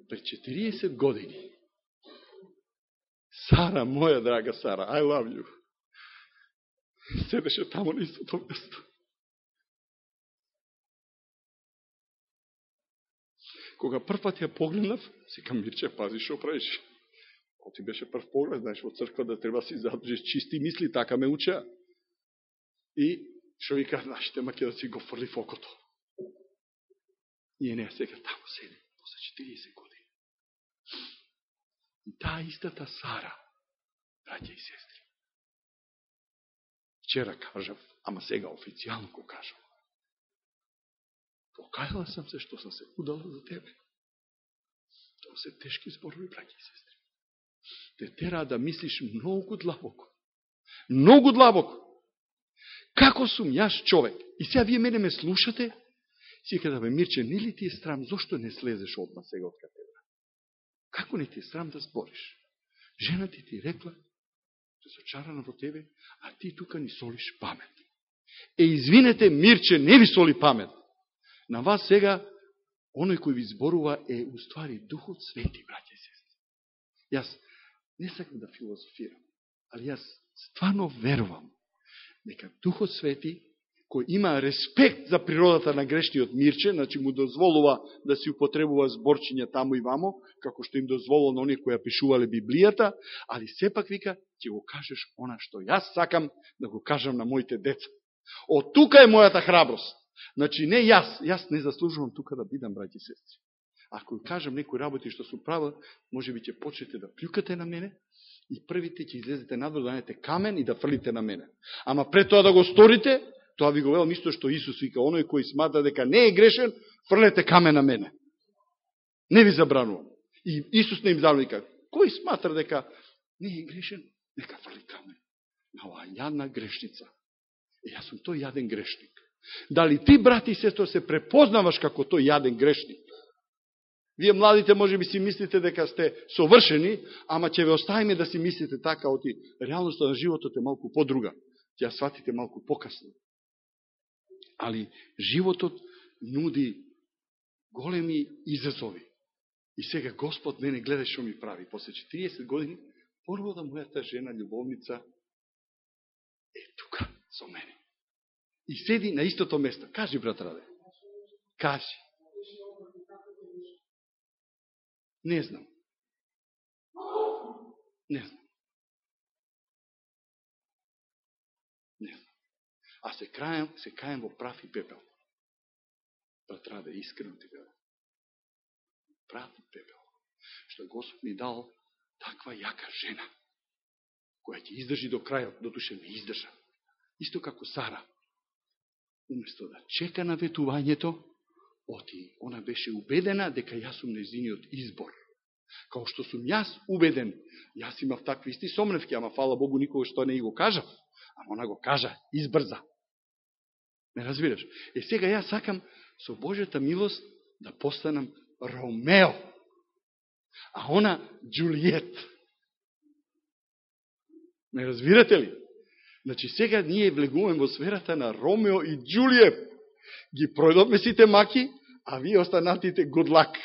Пред 40 години Сара, моја драга Сара, I love you, седеше тамо на истото место. Кога прв пат ја погледнав, си кам Мирче, пази шо правиш. Оти беше прв поглед, знаеш, во црква да треба да си задржиш чисти мисли, така ме учеа. И шо вика, нашите македонци да го фрли в окото. е не сега таму седи, после 40 години. И таа истата Сара, браќа и сестри. Вчера кажав, ама сега официјално го кажав. Покајала сам се што сам се удала за тебе. Тоа се тешки зборови, браќи и сестри. Те тера да мислиш многу длабоко. Многу длабоко. Како сум јас човек? И сега вие мене ме слушате, си да ме мирче, не ли ти е срам, зошто не слезеш одма сега од катедра? Како не ти е срам да збориш? Жена ти ти рекла, се во тебе, а ти тука ни солиш памет. Е, извинете, мирче, не ви соли памет. На вас сега, оној кој ви зборува е уствари Духот Свети, браќа и сестри. Јас не сакам да филозофирам, али јас стварно верувам дека Духот Свети, кој има респект за природата на грешниот Мирче, значи му дозволува да се употребува зборчиња таму и вамо, како што им дозволува на оние кои пишувале Библијата, али сепак вика, ќе го кажеш она што јас сакам да го кажам на моите деца. Од тука е мојата храброст. Значи, не јас, јас не заслужувам тука да бидам, браќи и сестри. Ако кажам некои работи што сум правил, може би ќе почнете да плюкате на мене и првите ќе излезете надвор да нанете камен и да фрлите на мене. Ама пред тоа да го сторите, тоа ви го велам исто што Исус вика, оној кој смата дека не е грешен, фрлете камен на мене. Не ви забранувам. И Исус не им завика. Кој сматра дека не е грешен, нека фрли камен. На оваа јадна грешница. И јас сум тој јаден грешник. Дали ти, брати и сестро, се препознаваш како тој јаден грешник? Вие младите може би си мислите дека сте совршени, ама ќе ве оставиме да си мислите така, оти реалноста на животот е малку подруга. Ќе ја сватите малку покасно. Али животот нуди големи изазови. И сега Господ мене гледа што ми прави. После 40 години, порво да мојата жена, љубовница, е тука со мене. И седи на истото место. Кажи, брат Раде. Кажи. Не знам. Не знам. Не знам. А се крајам, се краем во прав и пепел. Да Брат Раде, да искрено ти гледам. Прав и пепел. Што Господ ни дал таква јака жена, која ќе издржи до крајот, до душе не издржа. Исто како Сара. Уместо да чека на ветувањето, оти, она беше убедена дека јас сум незиниот избор. Као што сум јас убеден, јас имав такви исти сомневки, ама фала Богу никога што не го кажав. Ама она го кажа, избрза. Не разбираш? Е сега јас сакам со Божјата милост да постанам Ромео. А она Джулиет. Не разбирате ли? Значи сега ние влегуваме во сферата на Ромео и Джулиет ги пројдовме сите маки, а вие останатите good luck.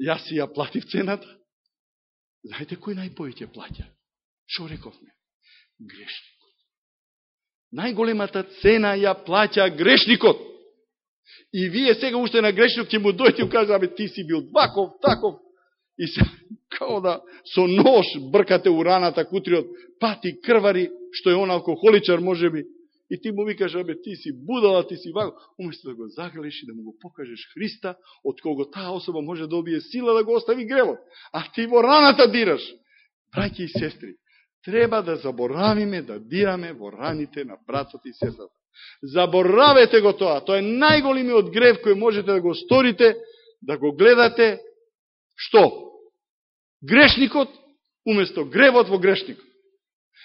Јас си ја платив цената. Знаете кој најповеќе платја? Шо рековме? Грешникот. Најголемата цена ја плаќа грешникот. И вие сега уште на грешник ќе му дојте и кажа, абе ти си бил ваков, таков. И се, као да со нож бркате ураната кутриот, пати, крвари, што е он алкохоличар, може би, И ти му викаш, абе, ти си будала, ти си ваго. Уместо да го загледаш и да му го покажеш Христа, од кого таа особа може да добие сила да го остави гревот. А ти во раната дираш. Браќи и сестри, треба да заборавиме да дираме во раните на братот и сестрата. Заборавете го тоа. Тоа е најголемиот грев кој можете да го сторите, да го гледате. Што? Грешникот, уместо гревот во грешникот.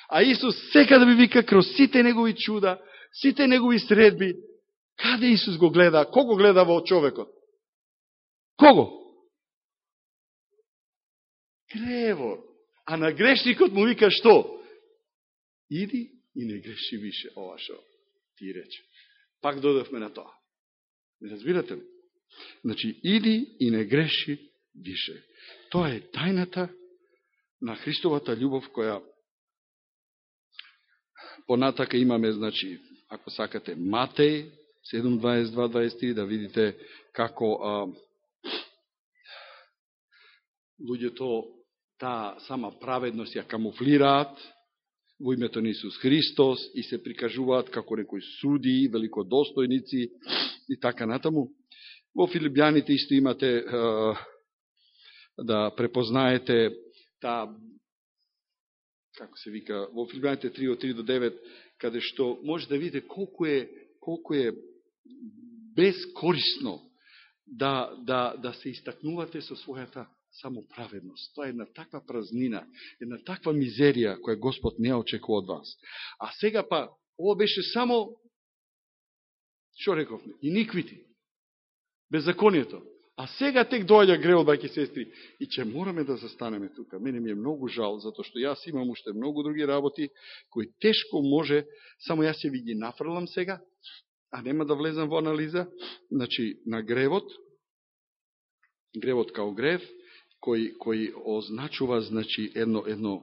А Исус сека да би вика кроз сите негови чуда, сите негови средби. Каде Исус го гледа? Кого гледа во човекот? Кого? Кревор. А на грешникот му вика што? Иди и не греши више. Ова шо ти рече. Пак додавме на тоа. Не разбирате ли? Значи, иди и не греши више. Тоа е тајната на Христовата љубов која Понатака имаме, значи, ако сакате, Матеј 7:22 да видите како а, луѓето таа сама праведност ја камуфлираат во името на Исус Христос и се прикажуваат како некои суди, великодостојници и така натаму. Во Филипјаните исто имате а, да препознаете таа како се вика, во Филипјаните 3 од 3 до 9, каде што може да видите колку е, колку е безкорисно да, да, да се истакнувате со својата самоправедност. Тоа е една таква празнина, една таква мизерија која Господ не очекува од вас. А сега па, ово беше само, што рековме, иниквити, беззаконието. А сега тек дојаѓа грел, бајки сестри, и ќе мораме да застанеме тука. Мене ми е многу жал, затоа што јас имам уште многу други работи, кои тешко може, само јас ќе ви ги нафрлам сега, а нема да влезам во анализа, значи, на гревот, гревот као грев, кој, кој означува, значи, едно, едно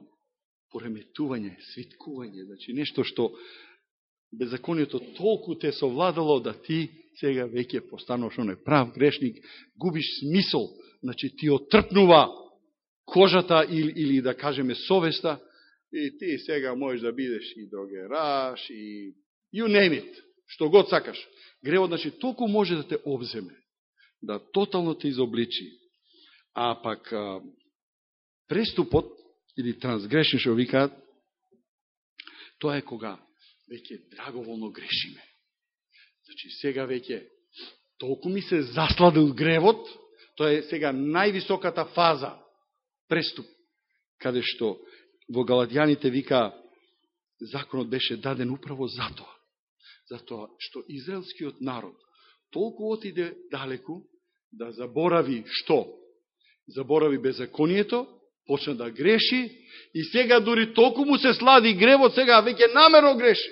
пореметување, свиткување, значи, нешто што беззаконието толку те совладало да ти сега веќе постануваш оној прав грешник, губиш смисол, значи ти отрпнува кожата или, или да кажеме совеста, и ти сега можеш да бидеш и догераш, и you name it, што год сакаш. Гревот, значи, толку може да те обземе, да тотално те изобличи. А пак а, преступот, или трансгрешен, што викаат, тоа е кога веќе драговолно грешиме. Значи, сега веќе толку ми се засладил гревот, тоа е сега највисоката фаза преступ, каде што во Галадијаните вика законот беше даден управо затоа. Затоа што израелскиот народ толку отиде далеку да заборави што? Заборави беззаконието, почна да греши и сега дури толку му се слади гревот, сега веќе намерно греши.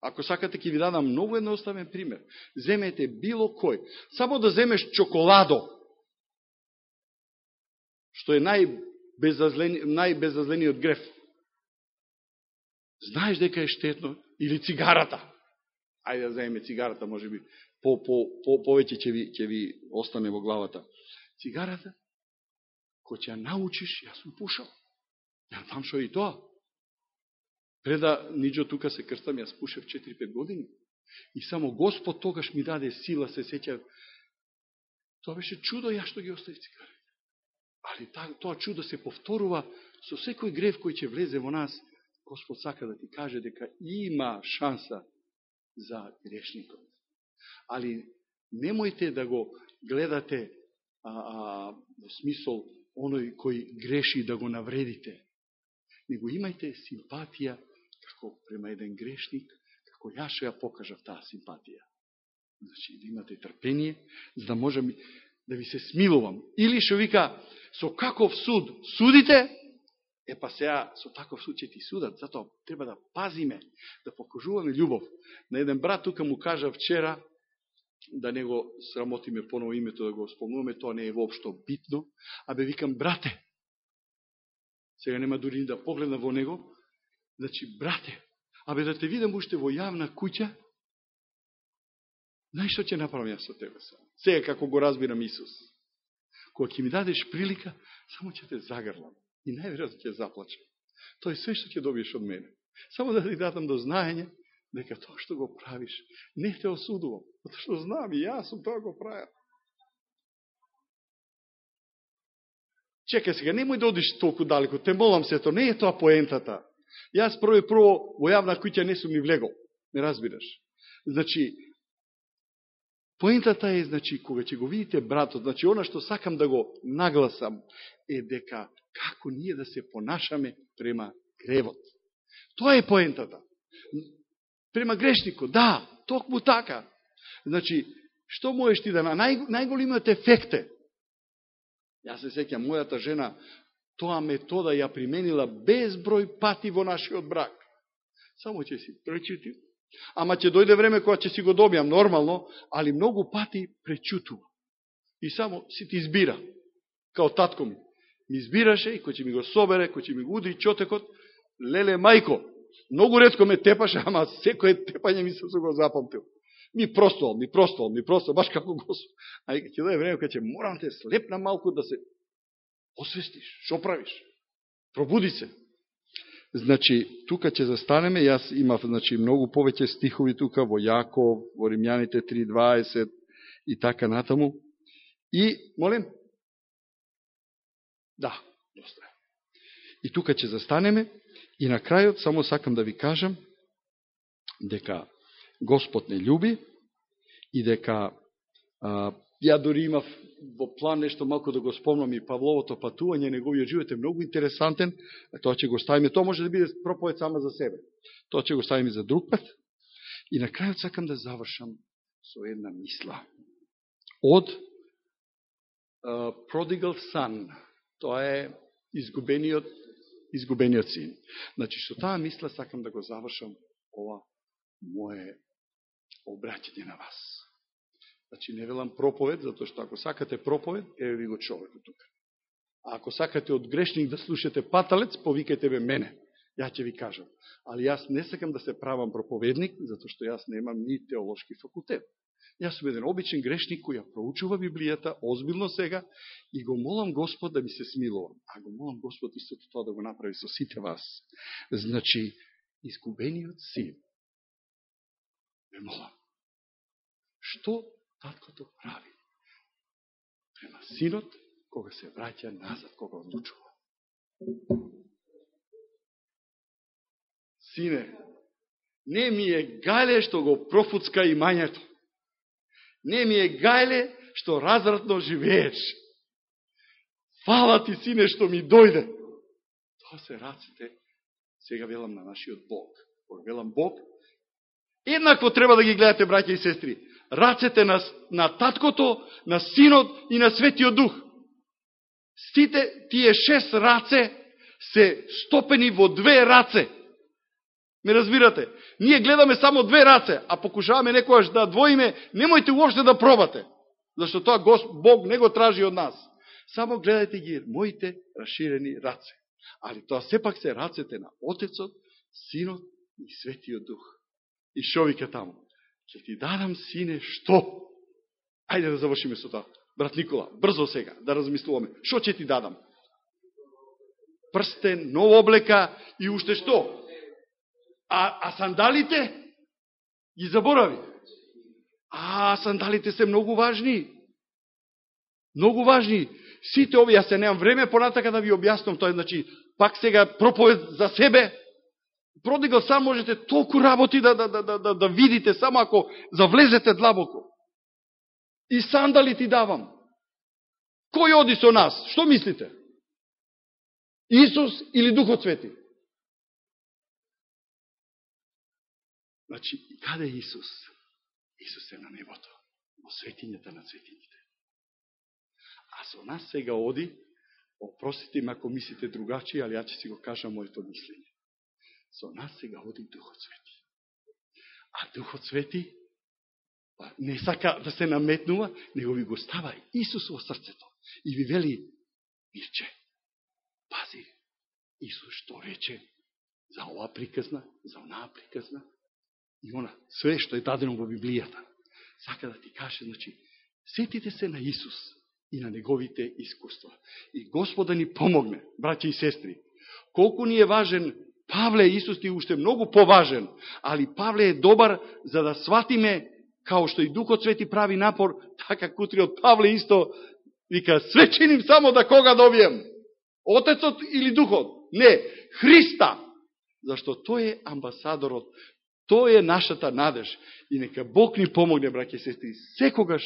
Ако сакате ќе ви дадам многу едноставен пример. Земете било кој. Само да земеш чоколадо, што е најбезазлениот греф. Знаеш дека е штетно? Или цигарата. Ајде да земеме цигарата, може би по, по, по, повеќе ќе ви, ќе ви остане во главата. Цигарата, кој ќе ја научиш, јас сум пушал. Ја знам шо и тоа. Преда Ниджо тука се крстам, јас пушев 4-5 години. И само Господ тогаш ми даде сила, се сеќа. Тоа беше чудо ја што ги остави цигари. Али тоа чудо се повторува со секој грев кој ќе влезе во нас. Господ сака да ти каже дека има шанса за грешникот. Али немојте да го гледате а, а, во смисол оној кој греши да го навредите. Него имајте симпатија како према еден грешник, како ја што ја покажав таа симпатија. Значи, да имате трпение, за да можам да ви се смилувам. Или што вика, со каков суд судите, е па сега со таков суд ќе ти судат, затоа треба да пазиме, да покажуваме љубов. На еден брат тука му кажа вчера, да не го срамотиме поново името, да го спомнуваме, тоа не е воопшто битно, а бе викам, брате, сега нема дури да погледна во него, Значи, брате, абе да те видам уште во јавна куќа, знаеш што ќе направам јас со тебе сам? Сега како го разбирам Исус. Кога ќе ми дадеш прилика, само ќе те загрлам и најверојатно ќе заплачам. Тоа е све што ќе добиеш од мене. Само да ти дадам до знаење дека тоа што го правиш, не те осудувам, затоа што знам и јас сум тоа го правил. Чекај сега, немој да одиш толку далеко, те молам се, тоа, не е тоа поентата. Јас прво и прво во јавна куќа не сум ни влегол. Не разбираш. Значи, поентата е, значи, кога ќе го видите братот, значи, она што сакам да го нагласам е дека како ние да се понашаме према гревот. Тоа е поентата. Према грешникот, да, токму така. Значи, што можеш ти да на нај, најголимиот ефект е? Јас се сеќам, мојата жена тоа метода ја применила безброј пати во нашиот брак. Само ќе си пречути. Ама ќе дојде време кога ќе си го добијам нормално, али многу пати пречутува. И само си ти избира. Као татко ми. Ми избираше и кој ќе ми го собере, кој ќе ми го удри чотекот, леле мајко, многу редко ме тепаше, ама секој тепање ми се го запамтил. Ми простувал, ми простувал, ми простувал, баш како Господ. А ќе дојде време кога ќе морам те слепна малку да се освестиш, шо правиш? Пробуди се. Значи, тука ќе застанеме, јас имав значи, многу повеќе стихови тука во Јаков, во Римјаните 3.20 и така натаму. И, молим, да, доста. И тука ќе застанеме и на крајот само сакам да ви кажам дека Господ не љуби и дека а, ја дори имав во план нешто малко да го спомнам и Павловото патување, неговиот живот е многу интересантен, а тоа ќе го ставиме, тоа може да биде проповед сама за себе. Тоа ќе го ставиме за друг пат. И на крајот сакам да завршам со една мисла. Од uh, Prodigal Son, тоа е изгубениот, изгубениот син. Значи, со таа мисла сакам да го завршам ова моје обраќање на вас. Значи, не велам проповед, затоа што ако сакате проповед, еве ви го човекот тука. А ако сакате од грешник да слушате паталец, повикајте ме мене. Ја ќе ви кажам. Али јас не сакам да се правам проповедник, затоа што јас немам ни теолошки факултет. Јас сум еден обичен грешник кој ја проучува Библијата озбилно сега и го молам Господ да ми се смилува. А го молам Господ истото тоа да го направи со сите вас. Значи, изгубениот син. Ме молам. Што таткото прави према синот, кога се враќа назад, кога одлучува. Сине, не ми е гајле што го профуцка имањето. Не ми е гајле што развратно живееш. Фала ти, сине, што ми дојде. Тоа се раците, сега велам на нашиот Бог. Кога велам Бог, еднакво треба да ги гледате, браќа и сестри. Рацете на, на таткото, на синот и на светиот дух. Сите тие шест раце се стопени во две раце. Ме разбирате? Ние гледаме само две раце, а покушаваме некојаш да двоиме, немојте уопште да пробате. Зашто тоа Бог не го тражи од нас. Само гледајте ги моите расширени раце. Али тоа сепак се рацете на Отецот, Синот и Светиот Дух. И шо вика таму? Ке ти дадам, сине, што? Ајде да завршиме со тоа. Брат Никола, брзо сега, да размислуваме. Шо ќе ти дадам? Прстен, нова облека и уште што? А, а сандалите? Ги заборави. А, сандалите се многу важни. Многу важни. Сите овие, јас се немам време понатака да ви објаснам, тоа значи, пак сега проповед за себе, продигал сам можете толку работи да, да, да, да, да, да видите, само ако завлезете длабоко. И сандали ти давам. Кој оди со нас? Што мислите? Исус или Духот Свети? Значи, каде е Исус? Исус е на небото, во светињата на светињите. А со нас сега оди, опростите ме ако мислите другачи, али ја ќе си го кажа моето мислење. Со нас сега оди Духот Свети. А Духот Свети па, не сака да се наметнува, него ви го става Исус во срцето. И ви вели, Мирче, пази, Исус што рече за ова приказна, за онаа приказна, и она, све што е дадено во Библијата. Сака да ти каже, значи, сетите се на Исус и на неговите искуства. И Господа ни помогне, браќи и сестри. Колку ни е важен Павле, Исус ти уште многу поважен, али Павле е добар за да сватиме, као што и Духот Свети прави напор, така кутриот Павле исто, вика, све чиним само да кога добием. Отецот или Духот? Не, Христа. Зашто тој е амбасадорот, тој е нашата надеж. И нека Бог ни помогне, браке и сестри, секогаш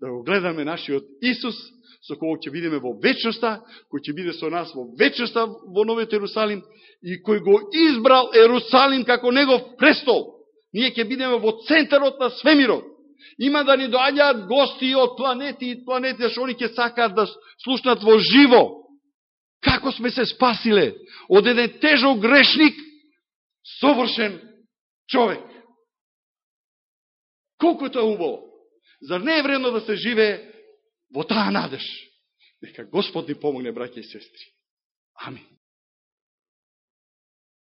да го гледаме нашиот Исус, со кого ќе бидеме во вечноста, кој ќе биде со нас во вечноста во Новиот Ерусалим и кој го избрал Ерусалим како негов престол. Ние ќе бидеме во центарот на свемирот. Има да ни доаѓаат гости од планети и планети, што они ќе сакаат да слушнат во живо. Како сме се спасиле од еден тежок грешник, совршен човек. Колко е тоа убаво? Зар не е вредно да се живее во таа надеж? Нека Господ ни помогне, браќа и сестри. Амин.